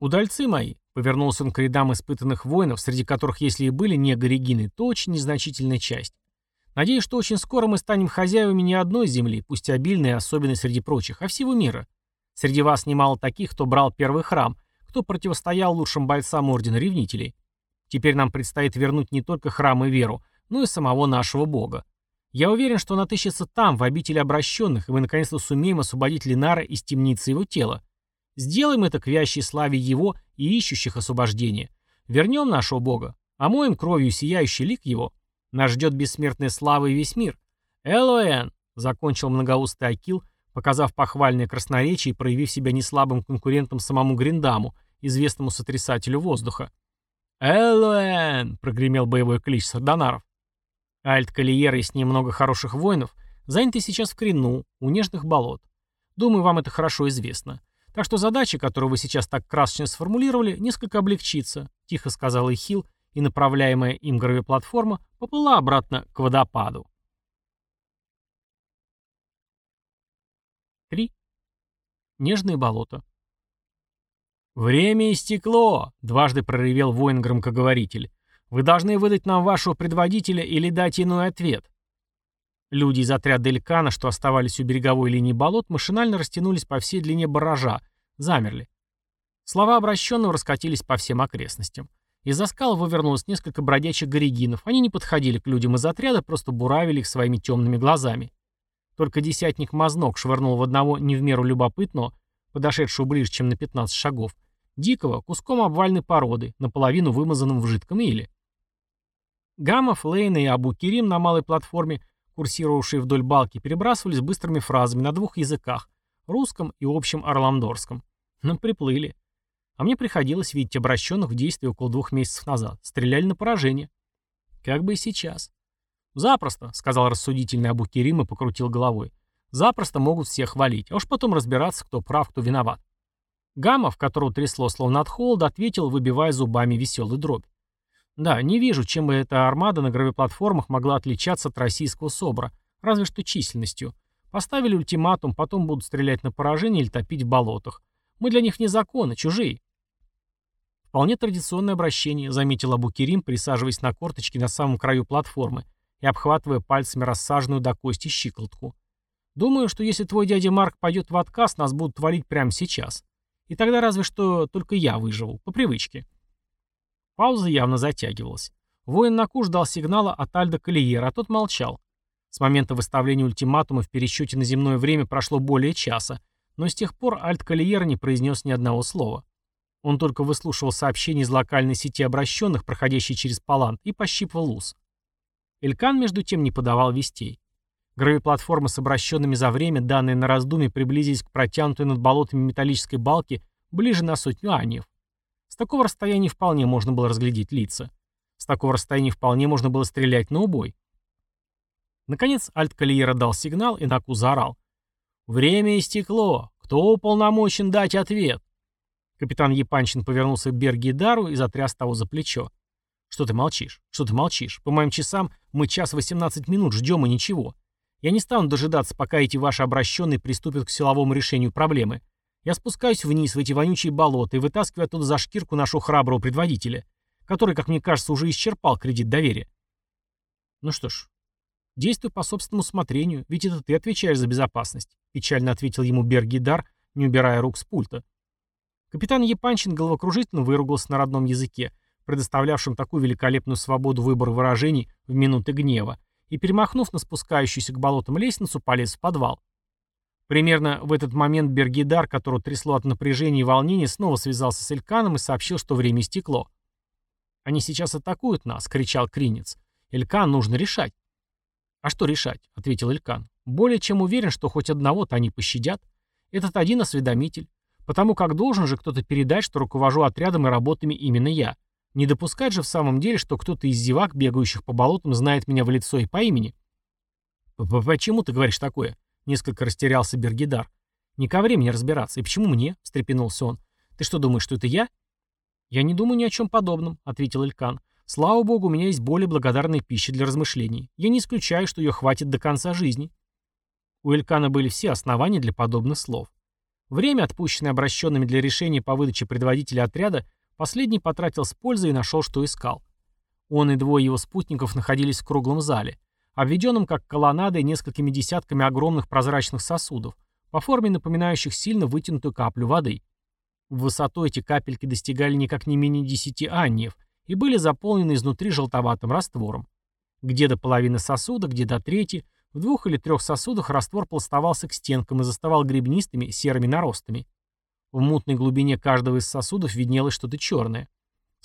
Удальцы мои, повернулся он к рядам испытанных воинов, среди которых, если и были не горегины, то очень незначительная часть. Надеюсь, что очень скоро мы станем хозяевами не одной земли, пусть обильной и особенной среди прочих, а всего мира. Среди вас немало таких, кто брал первый храм, кто противостоял лучшим бойцам Ордена Ревнителей. Теперь нам предстоит вернуть не только храм и веру, но и самого нашего Бога. Я уверен, что он отыщется там, в обители обращенных, и мы наконец-то сумеем освободить Ленара из темницы его тела. Сделаем это к вящей славе его и ищущих освобождения. Вернем нашего Бога, омоем кровью сияющий лик его, нас ждет бессмертная слава и весь мир. Элоэн, закончил многоустый Акил, показав похвальное красноречие и проявив себя неслабым конкурентом самому Гриндаму, известному сотрясателю воздуха. «Элоэн!» — прогремел боевой клич сардонаров. Альт Калиера и с ним много хороших воинов заняты сейчас в Крину, у нежных болот. Думаю, вам это хорошо известно. Так что задача, которую вы сейчас так красочно сформулировали, несколько облегчится, тихо сказал Ихил, и направляемая им гравиплатформа поплыла обратно к водопаду. 3. Нежные болота. «Время истекло!» — дважды проревел воин-громкоговоритель. «Вы должны выдать нам вашего предводителя или дать иной ответ». Люди из отряда Элькана, что оставались у береговой линии болот, машинально растянулись по всей длине баража, замерли. Слова обращенного раскатились по всем окрестностям. Из-за скал вывернулось несколько бродячих горегинов. Они не подходили к людям из отряда, просто буравили их своими темными глазами. Только десятник Мазнок швырнул в одного не в меру любопытного, подошедшего ближе, чем на 15 шагов, дикого, куском обвальной породы, наполовину вымазанным в жидком иле. Гамов, Лейна и Абу Кирим на малой платформе, курсировавшие вдоль балки, перебрасывались быстрыми фразами на двух языках – русском и общем орламдорском. Но приплыли. А мне приходилось видеть обращенных в действии около двух месяцев назад. Стреляли на поражение. Как бы и сейчас. «Запросто», — сказал рассудительный Абу-Керим и покрутил головой. «Запросто могут всех валить, а уж потом разбираться, кто прав, кто виноват». Гамов, которого трясло словно от холода, ответил, выбивая зубами веселый дробь. Да, не вижу, чем бы эта армада на гравиплатформах могла отличаться от российского СОБРа, разве что численностью. Поставили ультиматум, потом будут стрелять на поражение или топить в болотах. Мы для них не законы, чужие. Вполне традиционное обращение, заметил Абу-Керим, присаживаясь на корточки на самом краю платформы и обхватывая пальцами рассаженную до кости щиколотку. Думаю, что если твой дядя Марк пойдет в отказ, нас будут валить прямо сейчас. И тогда разве что только я выживу, по привычке. Пауза явно затягивалась. Воин на куш дал сигнала от Альда Калиера, а тот молчал. С момента выставления ультиматума в пересчете на земное время прошло более часа, но с тех пор Альд Калиер не произнес ни одного слова. Он только выслушивал сообщения из локальной сети обращенных, проходящей через Палант, и пощипывал ус. Элькан, между тем, не подавал вестей. Гравиплатформы с обращенными за время, данные на раздумье, приблизились к протянутой над болотами металлической балке ближе на сотню аниев. С такого расстояния вполне можно было разглядеть лица. С такого расстояния вполне можно было стрелять на убой. Наконец Альт-Калиера дал сигнал, и Наку заорал. «Время истекло! Кто уполномочен дать ответ?» Капитан Епанчин повернулся к Бергидару и затряс того за плечо. «Что ты молчишь? Что ты молчишь? По моим часам мы час 18 минут ждем и ничего. Я не стану дожидаться, пока эти ваши обращенные приступят к силовому решению проблемы. Я спускаюсь вниз в эти вонючие болота и вытаскиваю оттуда за шкирку нашего храброго предводителя, который, как мне кажется, уже исчерпал кредит доверия. Ну что ж, действуй по собственному усмотрению, ведь это ты отвечаешь за безопасность, печально ответил ему Бергидар, не убирая рук с пульта. Капитан Епанчин головокружительно выругался на родном языке, предоставлявшем такую великолепную свободу выбора выражений в минуты гнева, и, перемахнув на спускающуюся к болотам лестницу, полез в подвал. Примерно в этот момент Бергидар, которого трясло от напряжения и волнения, снова связался с Эльканом и сообщил, что время истекло. «Они сейчас атакуют нас», — кричал Кринец. «Элькан, нужно решать». «А что решать?» — ответил Элькан. «Более чем уверен, что хоть одного-то они пощадят. Этот один осведомитель. Потому как должен же кто-то передать, что руковожу отрядом и работами именно я. Не допускать же в самом деле, что кто-то из зевак, бегающих по болотам, знает меня в лицо и по имени. «Почему ты говоришь такое?» — несколько растерялся Бергидар. «Не ко времени разбираться. И почему мне?» — встрепенулся он. «Ты что думаешь, что это я?» «Я не думаю ни о чем подобном», — ответил Элькан. «Слава богу, у меня есть более благодарная пища для размышлений. Я не исключаю, что ее хватит до конца жизни». У Элькана были все основания для подобных слов. Время, отпущенное обращенными для решения по выдаче предводителя отряда, Последний потратил с пользой и нашел, что искал. Он и двое его спутников находились в круглом зале, обведенном как колоннадой несколькими десятками огромных прозрачных сосудов, по форме напоминающих сильно вытянутую каплю воды. В высоту эти капельки достигали никак не менее 10 анниев и были заполнены изнутри желтоватым раствором. Где до половины сосуда, где до трети, в двух или трех сосудах раствор пластовался к стенкам и заставал гребнистыми серыми наростами. В мутной глубине каждого из сосудов виднелось что-то черное.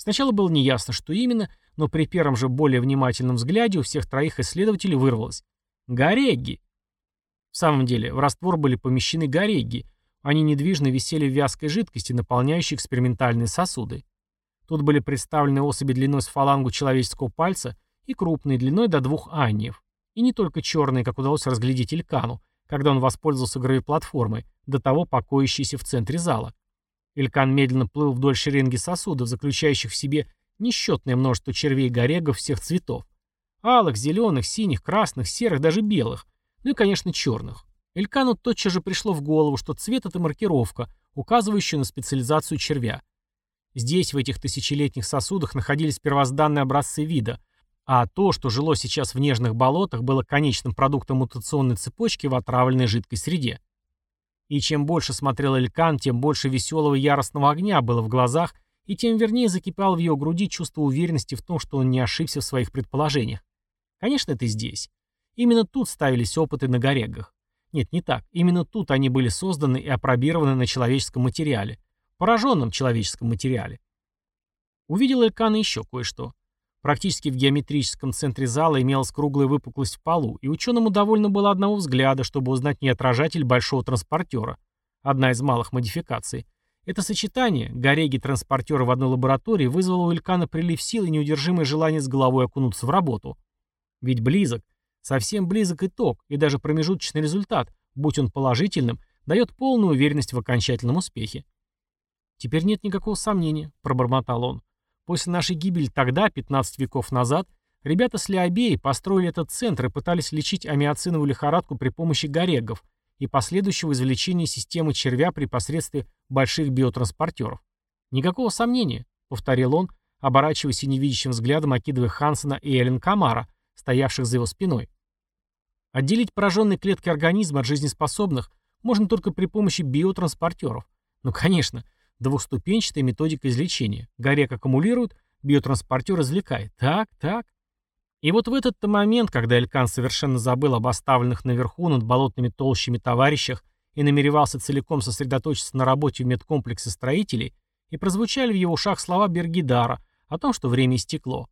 Сначала было неясно, что именно, но при первом же более внимательном взгляде у всех троих исследователей вырвалось. Горегги! В самом деле, в раствор были помещены горегги. Они недвижно висели в вязкой жидкости, наполняющей экспериментальные сосуды. Тут были представлены особи длиной с фалангу человеческого пальца и крупные, длиной до двух анниев. И не только черные, как удалось разглядеть Илькану, когда он воспользовался гравиплатформой, до того покоящейся в центре зала. Илькан медленно плыл вдоль шеренги сосудов, заключающих в себе несчетное множество червей-горегов всех цветов. Алых, зеленых, синих, красных, серых, даже белых. Ну и, конечно, черных. Элькану тотчас же пришло в голову, что цвет — это маркировка, указывающая на специализацию червя. Здесь, в этих тысячелетних сосудах, находились первозданные образцы вида, а то, что жило сейчас в нежных болотах, было конечным продуктом мутационной цепочки в отравленной жидкой среде. И чем больше смотрел Элькан, тем больше веселого яростного огня было в глазах, и тем вернее закипал в ее груди чувство уверенности в том, что он не ошибся в своих предположениях. Конечно, это здесь. Именно тут ставились опыты на горегах. Нет, не так. Именно тут они были созданы и опробированы на человеческом материале. Пораженном человеческом материале. Увидел Элькан еще кое-что. Практически в геометрическом центре зала имелась круглая выпуклость в полу, и ученому довольно было одного взгляда, чтобы узнать неотражатель большого транспортера. Одна из малых модификаций. Это сочетание, гореги транспортера в одной лаборатории, вызвало у Илькана прилив сил и неудержимое желание с головой окунуться в работу. Ведь близок, совсем близок итог, и даже промежуточный результат, будь он положительным, дает полную уверенность в окончательном успехе. «Теперь нет никакого сомнения», — пробормотал он. После нашей гибели тогда, 15 веков назад, ребята с Леобеи построили этот центр и пытались лечить амиоциновую лихорадку при помощи горегов и последующего извлечения системы червя при посредстве больших биотранспортеров. Никакого сомнения, повторил он, оборачиваясь невидящим взглядом окидывая Хансена и Эллен Камара, стоявших за его спиной. Отделить пораженные клетки организма от жизнеспособных можно только при помощи биотранспортеров. Ну, конечно, двухступенчатая методика излечения. Горек аккумулирует, биотранспортер извлекает. Так, так. И вот в этот момент, когда Элькан совершенно забыл об оставленных наверху над болотными толщами товарищах и намеревался целиком сосредоточиться на работе в медкомплексе строителей, и прозвучали в его ушах слова Бергидара о том, что время истекло.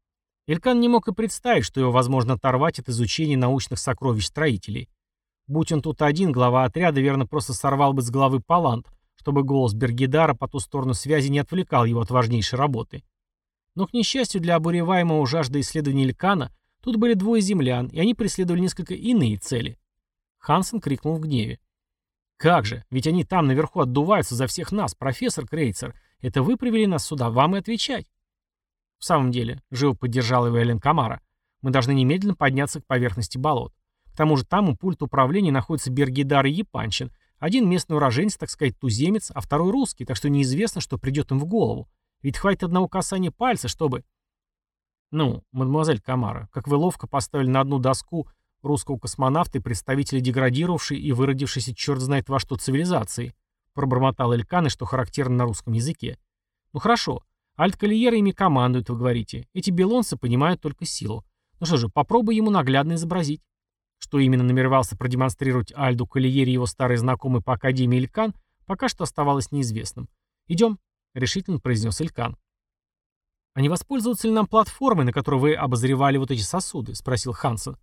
Элькан не мог и представить, что его возможно оторвать от изучения научных сокровищ строителей. Будь он тут один, глава отряда верно просто сорвал бы с головы палант, чтобы голос Бергидара по ту сторону связи не отвлекал его от важнейшей работы. Но, к несчастью для обуреваемого жажды исследований Элькана, тут были двое землян, и они преследовали несколько иные цели. Хансен крикнул в гневе. «Как же, ведь они там наверху отдуваются за всех нас, профессор Крейцер. Это вы привели нас сюда, вам и отвечать». В самом деле, живо поддержал его Эллен Камара, мы должны немедленно подняться к поверхности болот. К тому же там у пульта управления находится Бергидар и Епанчин. Один местный уроженец, так сказать, туземец, а второй русский, так что неизвестно, что придет им в голову. Ведь хватит одного касания пальца, чтобы... Ну, мадемуазель Камара, как вы ловко поставили на одну доску русского космонавта и представителя деградировавшей и выродившейся черт знает во что цивилизации, пробормотал Эльканы, что характерно на русском языке. Ну хорошо, Альт-Калиера ими командует, вы говорите. Эти белонцы понимают только силу. Ну что же, попробуй ему наглядно изобразить. Что именно намеревался продемонстрировать Альду Калиере его старый знакомый по Академии Илькан, пока что оставалось неизвестным. «Идем», — решительно произнес Илькан. «А не воспользоваться ли нам платформой, на которой вы обозревали вот эти сосуды?» — спросил Хансен.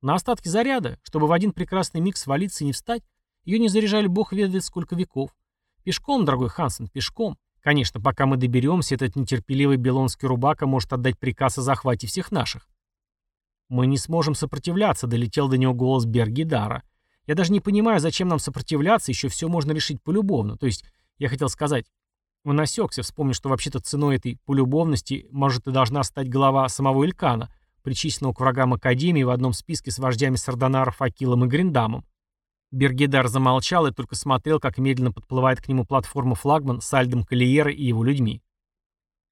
«На остатки заряда, чтобы в один прекрасный миг свалиться и не встать, ее не заряжали бог ведает сколько веков. Пешком, дорогой Хансен, пешком. Конечно, пока мы доберемся, этот нетерпеливый белонский рубака может отдать приказ о захвате всех наших. Мы не сможем сопротивляться, долетел до него голос Бергидара. Я даже не понимаю, зачем нам сопротивляться, еще все можно решить полюбовно. То есть, я хотел сказать, он осекся, вспомнив, что вообще-то ценой этой полюбовности может и должна стать голова самого Илькана, причисленного к врагам Академии в одном списке с вождями Сардонаров Акилом и Гриндамом. Бергидар замолчал и только смотрел, как медленно подплывает к нему платформа флагман с Альдом Калиера и его людьми.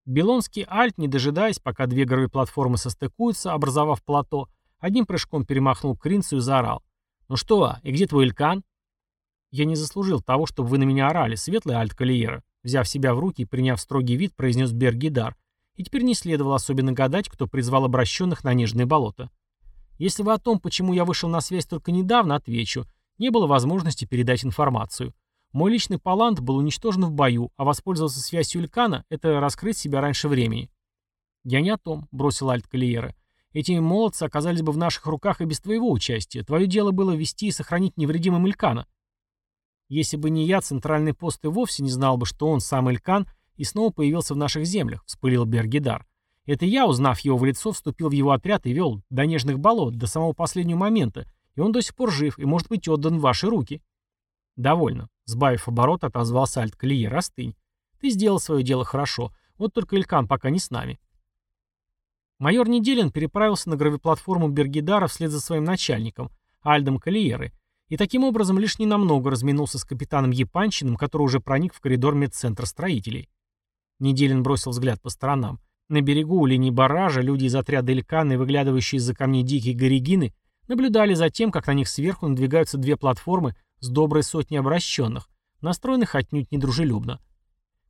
Белонский Альт, не дожидаясь, пока две горовые платформы состыкуются, образовав плато, одним прыжком перемахнул к Ринцу и заорал. «Ну что, и где твой Илькан?» «Я не заслужил того, чтобы вы на меня орали, светлый Альт Калиера», взяв себя в руки и приняв строгий вид, произнес Бергидар. И теперь не следовало особенно гадать, кто призвал обращенных на нежные болота. «Если вы о том, почему я вышел на связь только недавно, отвечу – не было возможности передать информацию. Мой личный палант был уничтожен в бою, а воспользоваться связью Илькана – это раскрыть себя раньше времени. «Я не о том», – бросил Альт Калиера. «Эти молодцы оказались бы в наших руках и без твоего участия. Твое дело было вести и сохранить невредимым Илькана». Если бы не я, центральный пост и вовсе не знал бы, что он сам Илькан и снова появился в наших землях, вспылил Бергидар. Это я, узнав его в лицо, вступил в его отряд и вел до нежных болот, до самого последнего момента, и он до сих пор жив и может быть отдан в ваши руки. Довольно. Сбавив оборот, отозвался Альт Калиер. Остынь. Ты сделал свое дело хорошо. Вот только Илькан пока не с нами. Майор Неделин переправился на гравиплатформу Бергидара вслед за своим начальником, Альдом Калиеры, и таким образом лишь ненамного разминулся с капитаном Епанчиным, который уже проник в коридор медцентра строителей. Неделин бросил взгляд по сторонам. На берегу у линии баража люди из отряда Илькана и выглядывающие из-за камней дикие горегины наблюдали за тем, как на них сверху надвигаются две платформы с доброй сотней обращенных, настроенных отнюдь недружелюбно.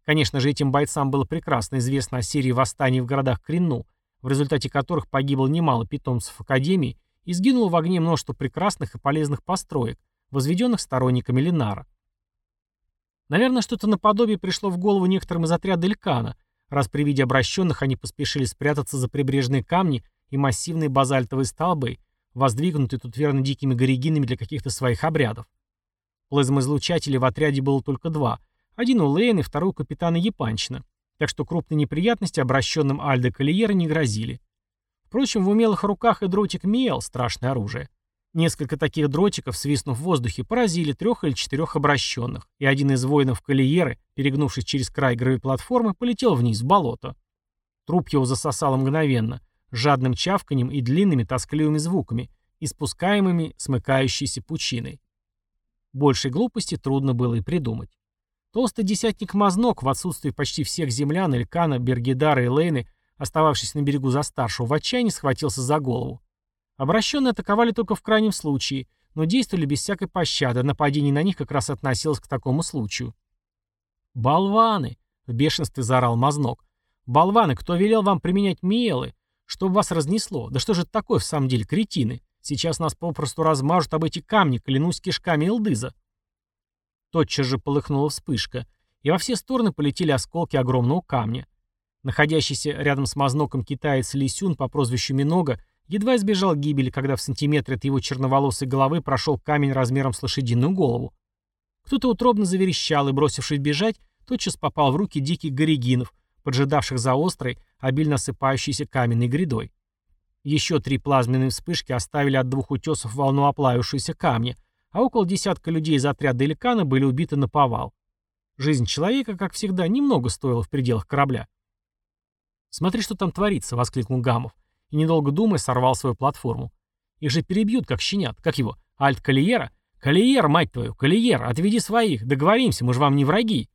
Конечно же, этим бойцам было прекрасно известно о серии восстаний в городах Кринну, в результате которых погибло немало питомцев Академии и сгинуло в огне множество прекрасных и полезных построек, возведенных сторонниками Ленара. Наверное, что-то наподобие пришло в голову некоторым из отряда Элькана, раз при виде обращенных они поспешили спрятаться за прибрежные камни и массивные базальтовые столбы, воздвигнутый тут верно дикими горегинами для каких-то своих обрядов. Плазмоизлучателей в отряде было только два. Один у Лейна и второй у капитана Епанчина. Так что крупные неприятности обращенным Альдо Калиера не грозили. Впрочем, в умелых руках и дротик Миэл – страшное оружие. Несколько таких дротиков, свистнув в воздухе, поразили трех или четырех обращенных, и один из воинов Калиеры, перегнувшись через край гравиплатформы, полетел вниз в болото. Труп его засосало мгновенно, жадным чавканием и длинными тоскливыми звуками, испускаемыми смыкающейся пучиной. Большей глупости трудно было и придумать. Толстый десятник Мазнок в отсутствии почти всех землян, Элькана, Бергидара и Лейны, остававшись на берегу за старшего, в отчаянии схватился за голову. Обращенные атаковали только в крайнем случае, но действовали без всякой пощады, нападение на них как раз относилось к такому случаю. «Болваны!» — в бешенстве заорал Мазнок. «Болваны, кто велел вам применять миелы? Чтоб вас разнесло. Да что же это такое в самом деле, кретины? Сейчас нас попросту размажут об эти камни, клянусь кишками Элдыза». Тотчас же полыхнула вспышка, и во все стороны полетели осколки огромного камня. Находящийся рядом с мазноком китаец Лисюн по прозвищу Минога едва избежал гибели, когда в сантиметре от его черноволосой головы прошел камень размером с лошадиную голову. Кто-то утробно заверещал и, бросившись бежать, тотчас попал в руки диких горигинов, поджидавших за острой, обильно осыпающейся каменной грядой. Еще три плазменные вспышки оставили от двух утесов волну оплавившуюся камня, а около десятка людей из отряда Элькана были убиты на повал. Жизнь человека, как всегда, немного стоила в пределах корабля. «Смотри, что там творится!» — воскликнул Гамов. И, недолго думая, сорвал свою платформу. «Их же перебьют, как щенят. Как его? Альт Калиера? Калиер, мать твою! Калиер, отведи своих! Договоримся, мы же вам не враги!»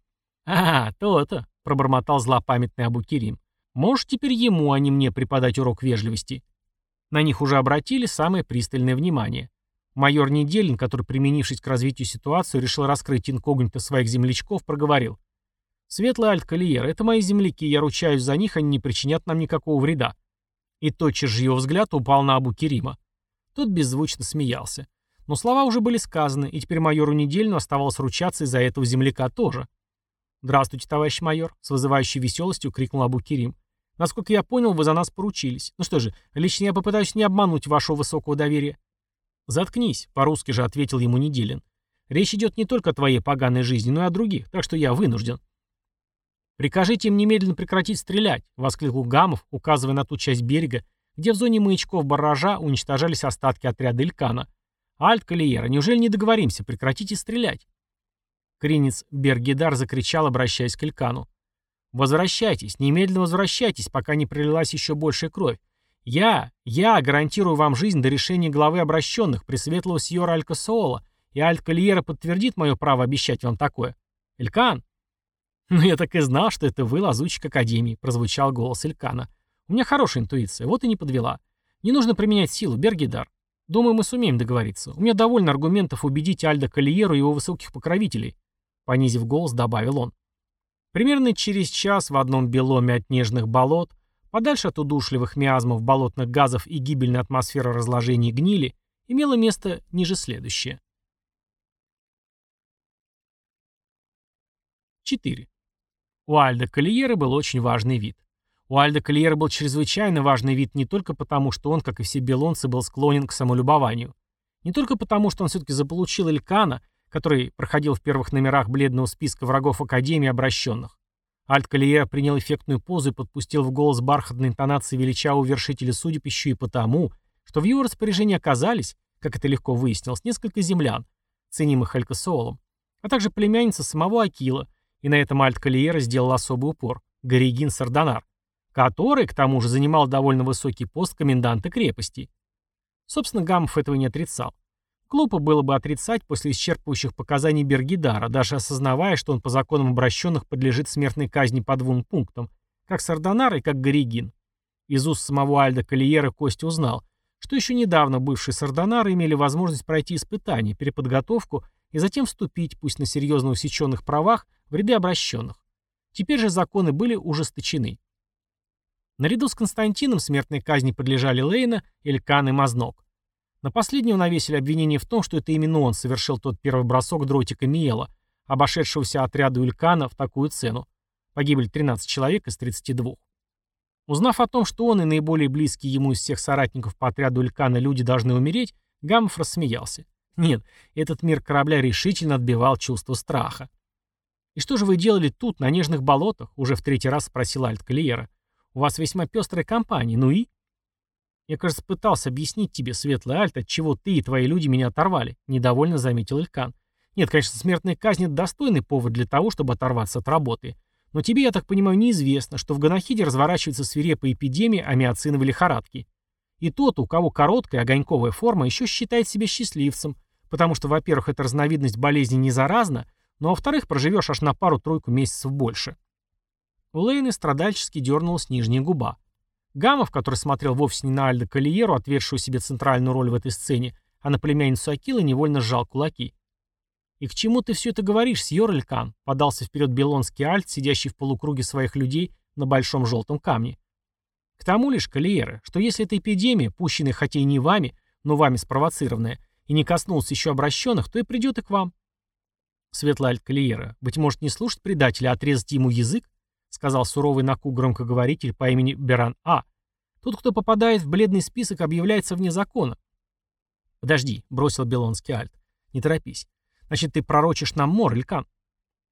«А, то-то!» — пробормотал злопамятный Абукирим. «Можешь теперь ему, а не мне, преподать урок вежливости?» На них уже обратили самое пристальное внимание. Майор Неделин, который, применившись к развитию ситуации, решил раскрыть инкогнито своих землячков, проговорил. «Светлый Альт Калиер, это мои земляки, я ручаюсь за них, они не причинят нам никакого вреда». И тотчас же его взгляд упал на Абу Керима. Тот беззвучно смеялся. Но слова уже были сказаны, и теперь майору Недельну оставалось ручаться из-за этого земляка тоже. «Здравствуйте, товарищ майор», — с вызывающей веселостью крикнул Абу Керим. «Насколько я понял, вы за нас поручились. Ну что же, лично я попытаюсь не обмануть вашего высокого доверия». «Заткнись», — по-русски же ответил ему Неделин. «Речь идет не только о твоей поганой жизни, но и о других, так что я вынужден». «Прикажите им немедленно прекратить стрелять», — воскликнул Гамов, указывая на ту часть берега, где в зоне маячков барража уничтожались остатки отряда Илькана. «Альт, Калиера, неужели не договоримся? Прекратите стрелять!» Кринец Бергидар закричал, обращаясь к Илькану. «Возвращайтесь, немедленно возвращайтесь, пока не пролилась еще большая кровь. Я, я гарантирую вам жизнь до решения главы обращенных, Пресветлого Сьора Алькасоола, и Аль-Кальера подтвердит мое право обещать вам такое. Элькан!» «Ну, я так и знал, что это вы, лазучик Академии», — прозвучал голос Элькана. «У меня хорошая интуиция, вот и не подвела. Не нужно применять силу, Бергидар. Думаю, мы сумеем договориться. У меня довольно аргументов убедить Альда Кальеру и его высоких покровителей», — понизив голос, добавил он. Примерно через час в одном беломе от нежных болот Подальше от удушливых миазмов, болотных газов и гибельной атмосферы разложения гнили имело место ниже следующее. 4. У Альда Калиеры был очень важный вид. У Альда Калиера был чрезвычайно важный вид не только потому, что он, как и все белонцы, был склонен к самолюбованию. Не только потому, что он все-таки заполучил Элькана, который проходил в первых номерах бледного списка врагов Академии обращенных, Альт-Калиера принял эффектную позу и подпустил в голос бархатной интонации величавого вершителя судеб еще и потому, что в его распоряжении оказались, как это легко выяснилось, несколько землян, ценимых Алькасоолом, а также племянница самого Акила, и на этом Альт-Калиера сделал особый упор, Горигин Сардонар, который, к тому же, занимал довольно высокий пост коменданта крепости. Собственно, Гамов этого не отрицал. Глупо было бы отрицать после исчерпывающих показаний Бергидара, даже осознавая, что он по законам обращенных подлежит смертной казни по двум пунктам, как Сардонар и как Горигин. Из уст самого Альда Калиера Костя узнал, что еще недавно бывшие Сардонары имели возможность пройти испытания, переподготовку и затем вступить, пусть на серьезно усеченных правах, в ряды обращенных. Теперь же законы были ужесточены. Наряду с Константином смертной казни подлежали Лейна, Элькан и Мазнок. На последнего навесили обвинение в том, что это именно он совершил тот первый бросок дротика Миела, обошедшегося отряду Илькана в такую цену. Погибли 13 человек из 32. Узнав о том, что он и наиболее близкие ему из всех соратников по отряду Илькана люди должны умереть, Гамов рассмеялся. Нет, этот мир корабля решительно отбивал чувство страха. «И что же вы делали тут, на нежных болотах?» уже в третий раз спросил Альт Калиера. «У вас весьма пестрая компания, ну и?» «Я, кажется, пытался объяснить тебе, Светлый Альт, чего ты и твои люди меня оторвали», — недовольно заметил Илькан. «Нет, конечно, смертная казнь — это достойный повод для того, чтобы оторваться от работы. Но тебе, я так понимаю, неизвестно, что в Ганахиде разворачивается свирепая эпидемия амиоциновой лихорадки. И тот, у кого короткая огоньковая форма, еще считает себя счастливцем, потому что, во-первых, эта разновидность болезни не заразна, но, во-вторых, проживешь аж на пару-тройку месяцев больше. У Лейны страдальчески дернулась нижняя губа. Гамов, который смотрел вовсе не на Альдо Калиеру, отвергшую себе центральную роль в этой сцене, а на племянницу Акилы, невольно сжал кулаки. «И к чему ты все это говоришь, сьор Элькан?» — подался вперед Белонский альт, сидящий в полукруге своих людей на большом желтом камне. «К тому лишь, Калиеры, что если эта эпидемия, пущенная хотя и не вами, но вами спровоцированная, и не коснулась еще обращенных, то и придет и к вам». Светлый альт Калиера, быть может, не слушать предателя, а отрезать ему язык? Сказал суровый наку громкоговоритель по имени Беран А. Тот, кто попадает в бледный список, объявляется вне закона. «Подожди», — бросил Белонский альт. «Не торопись. Значит, ты пророчишь нам мор, Илькан?»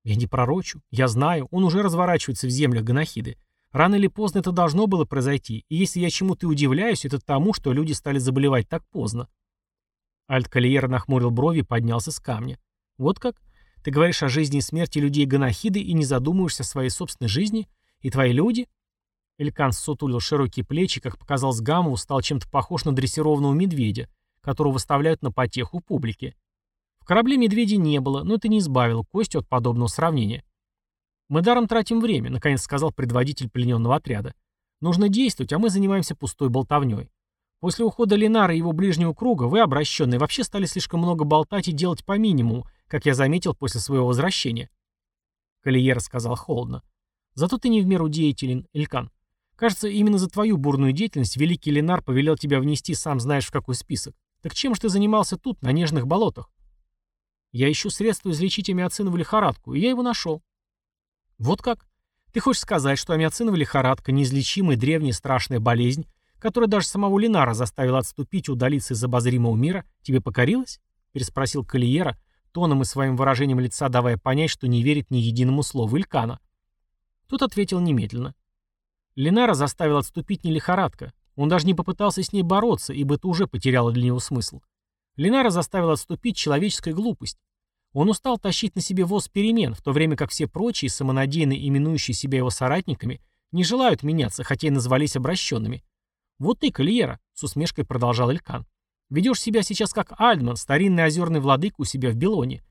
«Я не пророчу. Я знаю. Он уже разворачивается в землях Ганахиды. Рано или поздно это должно было произойти. И если я чему-то удивляюсь, это тому, что люди стали заболевать так поздно». Альт Калиера нахмурил брови и поднялся с камня. «Вот как? Ты говоришь о жизни и смерти людей Ганахиды и не задумываешься о своей собственной жизни? И твои люди?» Элькан сутулил широкие плечи, как показалось Гамову, стал чем-то похож на дрессированного медведя, которого выставляют на потеху публике. В корабле медведей не было, но это не избавило Костю от подобного сравнения. «Мы даром тратим время», — наконец сказал предводитель плененного отряда. «Нужно действовать, а мы занимаемся пустой болтовней. После ухода Ленара и его ближнего круга вы, обращенные, вообще стали слишком много болтать и делать по минимуму, как я заметил после своего возвращения». Калиер сказал холодно. «Зато ты не в меру деятелен, Элькан. Кажется, именно за твою бурную деятельность великий Ленар повелел тебя внести сам знаешь в какой список. Так чем же ты занимался тут, на нежных болотах?» Я ищу средства излечить амиоциновую лихорадку, и я его нашел. Вот как? Ты хочешь сказать, что амиоциновая лихорадка – неизлечимая древняя страшная болезнь, которая даже самого Линара заставила отступить и удалиться из обозримого мира, тебе покорилась? Переспросил Калиера, тоном и своим выражением лица давая понять, что не верит ни единому слову Илькана. Тот ответил немедленно. Линара заставила отступить не лихорадка. Он даже не попытался с ней бороться, ибо это уже потеряло для него смысл. Ленара заставила отступить человеческая глупость. Он устал тащить на себе воз перемен, в то время как все прочие, самонадеянно именующие себя его соратниками, не желают меняться, хотя и назвались обращенными. «Вот ты, Калиера», — с усмешкой продолжал Элькан. «Ведешь себя сейчас как Альдман, старинный озерный владыка у себя в Белоне.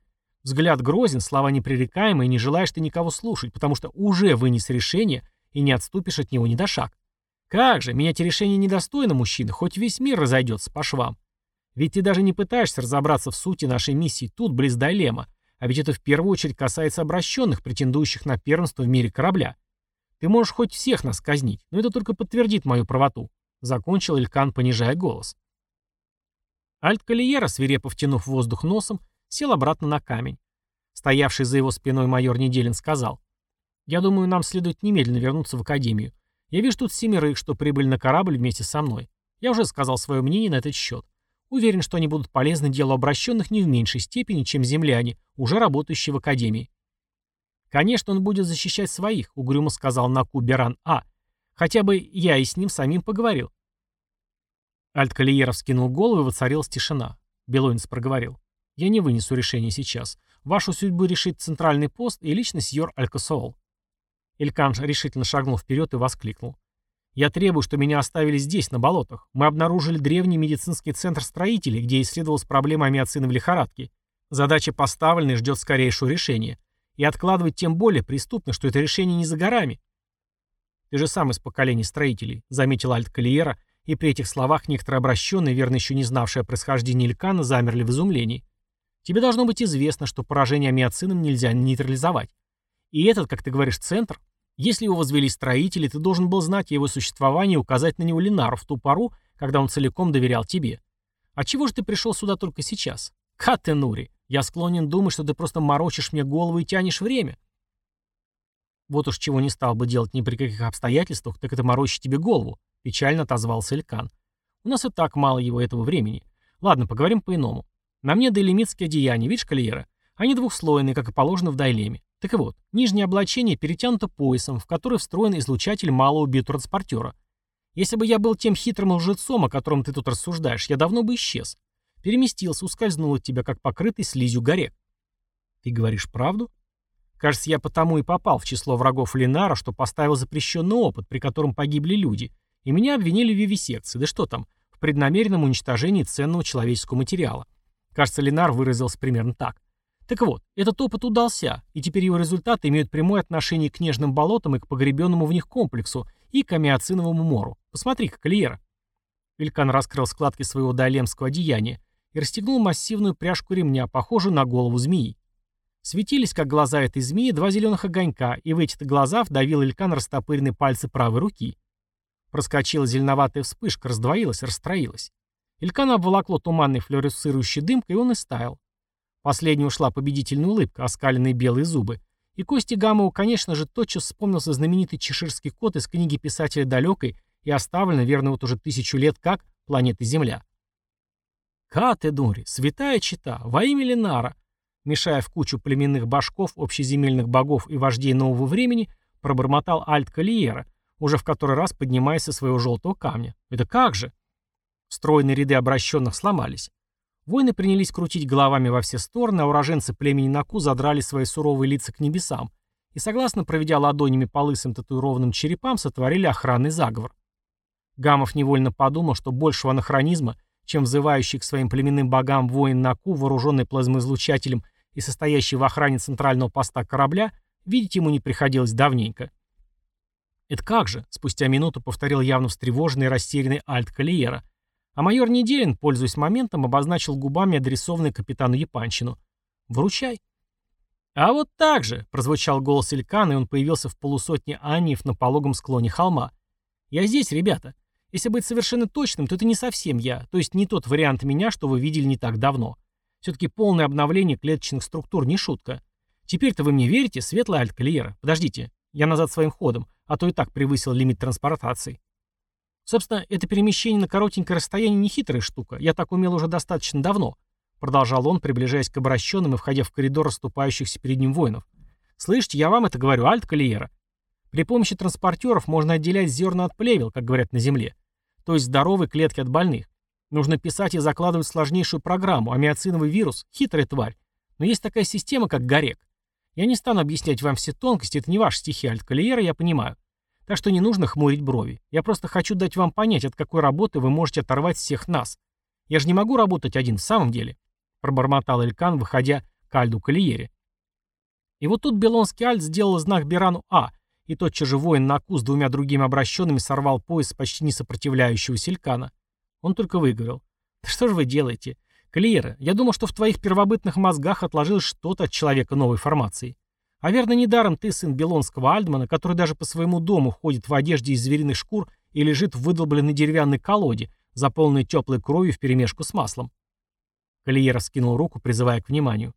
Взгляд грозен, слова непререкаемые, не желаешь ты никого слушать, потому что уже вынес решение и не отступишь от него ни до шаг. Как же, менять решение недостойно мужчины, хоть весь мир разойдется по швам. Ведь ты даже не пытаешься разобраться в сути нашей миссии тут, близ Дайлема, а ведь это в первую очередь касается обращенных, претендующих на первенство в мире корабля. Ты можешь хоть всех нас казнить, но это только подтвердит мою правоту», — закончил Илькан, понижая голос. Альт Калиера, свирепо втянув воздух носом, сел обратно на камень. Стоявший за его спиной майор Неделин сказал, «Я думаю, нам следует немедленно вернуться в Академию. Я вижу тут семерых, что прибыли на корабль вместе со мной. Я уже сказал свое мнение на этот счет. Уверен, что они будут полезны делу обращенных не в меньшей степени, чем земляне, уже работающие в Академии. «Конечно, он будет защищать своих», — угрюмо сказал Наку Беран А. «Хотя бы я и с ним самим поговорил». Альт Калиеров скинул голову и воцарилась тишина. Белоинц проговорил. «Я не вынесу решение сейчас. Вашу судьбу решит центральный пост и лично сьор Алькасоол». Эльканш решительно шагнул вперед и воскликнул. Я требую, что меня оставили здесь, на болотах. Мы обнаружили древний медицинский центр строителей, где исследовалась проблема амиоциновой лихорадки. Задача поставлена и ждет скорейшего решения. И откладывать тем более преступно, что это решение не за горами. Ты же сам из поколения строителей, заметил Альт Калиера, и при этих словах некоторые обращенные, верно еще не знавшие о происхождении Илькана, замерли в изумлении. Тебе должно быть известно, что поражение амиоцином нельзя нейтрализовать. И этот, как ты говоришь, центр если его возвели строители, ты должен был знать о его существовании и указать на него Ленару в ту пору, когда он целиком доверял тебе. А чего же ты пришел сюда только сейчас? Катенури, я склонен думать, что ты просто морочишь мне голову и тянешь время. Вот уж чего не стал бы делать ни при каких обстоятельствах, так это морочить тебе голову, печально отозвался Элькан. У нас и так мало его этого времени. Ладно, поговорим по-иному. На мне дейлемитские одеяния, видишь, Калиера? Они двухслойные, как и положено в дайлеме. Так вот, нижнее облачение перетянуто поясом, в который встроен излучатель малого биотранспортера. Если бы я был тем хитрым лжецом, о котором ты тут рассуждаешь, я давно бы исчез. Переместился, ускользнул от тебя, как покрытый слизью горек. Ты говоришь правду? Кажется, я потому и попал в число врагов Ленара, что поставил запрещенный опыт, при котором погибли люди, и меня обвинили в вивисекции, да что там, в преднамеренном уничтожении ценного человеческого материала. Кажется, Ленар выразился примерно так. Так вот, этот опыт удался, и теперь его результаты имеют прямое отношение к нежным болотам и к погребенному в них комплексу, и к амиоциновому мору. Посмотри-ка, Калиера. Велькан раскрыл складки своего дайлемского одеяния и расстегнул массивную пряжку ремня, похожую на голову змеи. Светились, как глаза этой змеи, два зеленых огонька, и в эти глаза вдавил Илькан растопыренные пальцы правой руки. Проскочила зеленоватая вспышка, раздвоилась, расстроилась. Илькана обволокло туманной флюоресцирующей дымкой, и он истаял. Последней ушла победительная улыбка, оскаленные белые зубы. И Кости Гамову, конечно же, тотчас вспомнился знаменитый чеширский кот из книги писателя далекой и оставленный, верно, вот уже тысячу лет как, планеты Земля. Каты Дури, святая чита, во имя Ленара, мешая в кучу племенных башков, общеземельных богов и вождей нового времени, пробормотал Альт Калиера, уже в который раз поднимаясь со своего желтого камня. Это как же? Стройные ряды обращенных сломались. Воины принялись крутить головами во все стороны, а уроженцы племени Наку задрали свои суровые лица к небесам и, согласно проведя ладонями по лысым татуированным черепам, сотворили охранный заговор. Гамов невольно подумал, что большего анахронизма, чем взывающий к своим племенным богам воин Наку, вооруженный плазмоизлучателем и состоящий в охране центрального поста корабля, видеть ему не приходилось давненько. «Это как же?» — спустя минуту повторил явно встревоженный и растерянный Альт Калиера, а майор Неделин, пользуясь моментом, обозначил губами адресованный капитану Япанчину. «Вручай». «А вот так же!» — прозвучал голос Илькана, и он появился в полусотне аниев на пологом склоне холма. «Я здесь, ребята. Если быть совершенно точным, то это не совсем я, то есть не тот вариант меня, что вы видели не так давно. Все-таки полное обновление клеточных структур не шутка. Теперь-то вы мне верите, светлая альткалиера? Подождите, я назад своим ходом, а то и так превысил лимит транспортации». Собственно, это перемещение на коротенькое расстояние не хитрая штука. Я так умел уже достаточно давно. Продолжал он, приближаясь к обращенным и входя в коридор расступающихся перед ним воинов. Слышите, я вам это говорю, Альт Калиера. При помощи транспортеров можно отделять зерна от плевел, как говорят на Земле. То есть здоровые клетки от больных. Нужно писать и закладывать сложнейшую программу, амиоциновый вирус, хитрая тварь. Но есть такая система, как Горек. Я не стану объяснять вам все тонкости, это не ваша стихия Альт Калиера, я понимаю. Так что не нужно хмурить брови. Я просто хочу дать вам понять, от какой работы вы можете оторвать всех нас. Я же не могу работать один в самом деле», — пробормотал Элькан, выходя к Альду Калиере. И вот тут Белонский Альд сделал знак Бирану А, и тотчас же воин на с двумя другими обращенными сорвал пояс почти не сопротивляющегося Элькана. Он только выговорил. «Да что же вы делаете? Калиера, я думал, что в твоих первобытных мозгах отложилось что-то от человека новой формации. А верно, недаром ты сын Белонского Альдмана, который даже по своему дому ходит в одежде из звериных шкур и лежит в выдолбленной деревянной колоде, заполненной теплой кровью вперемешку с маслом. Калиера скинул руку, призывая к вниманию.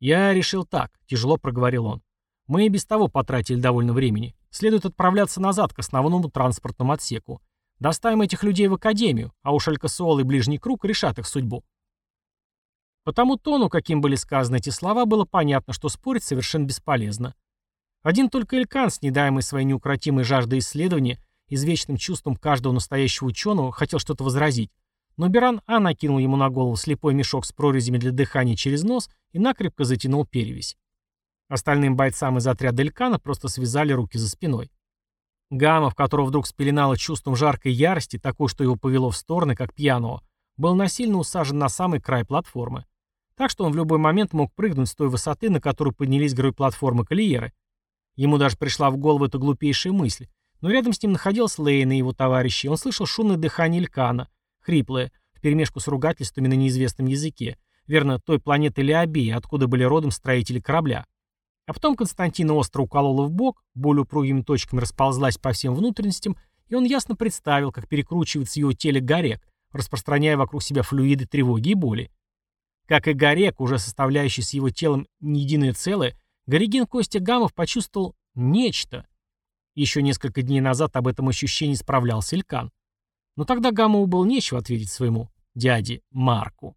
«Я решил так», — тяжело проговорил он. «Мы и без того потратили довольно времени. Следует отправляться назад к основному транспортному отсеку. Доставим этих людей в академию, а уж Алькасуол и Ближний Круг решат их судьбу». По тому тону, каким были сказаны эти слова, было понятно, что спорить совершенно бесполезно. Один только Элькан, с недаемой своей неукротимой жаждой исследования, извечным чувством каждого настоящего ученого, хотел что-то возразить, но Беран А накинул ему на голову слепой мешок с прорезями для дыхания через нос и накрепко затянул перевязь. Остальным бойцам из отряда Элькана просто связали руки за спиной. Гамов, которого вдруг спеленало чувством жаркой ярости, такой, что его повело в стороны, как пьяного, был насильно усажен на самый край платформы. Так что он в любой момент мог прыгнуть с той высоты, на которую поднялись герой платформы Калиеры. Ему даже пришла в голову эта глупейшая мысль. Но рядом с ним находился Лейн и его товарищи. Он слышал шумное дыхание Илькана, хриплое, вперемешку с ругательствами на неизвестном языке. Верно, той планеты Леобея, откуда были родом строители корабля. А потом Константина остро уколола в бок, боль упругими точками расползлась по всем внутренностям, и он ясно представил, как перекручивается его теле горек, распространяя вокруг себя флюиды тревоги и боли. Как и Горек, уже составляющий с его телом не единое целое, Горегин Костя Гамов почувствовал нечто. Еще несколько дней назад об этом ощущении справлялся Илькан. Но тогда Гамову было нечего ответить своему дяде Марку.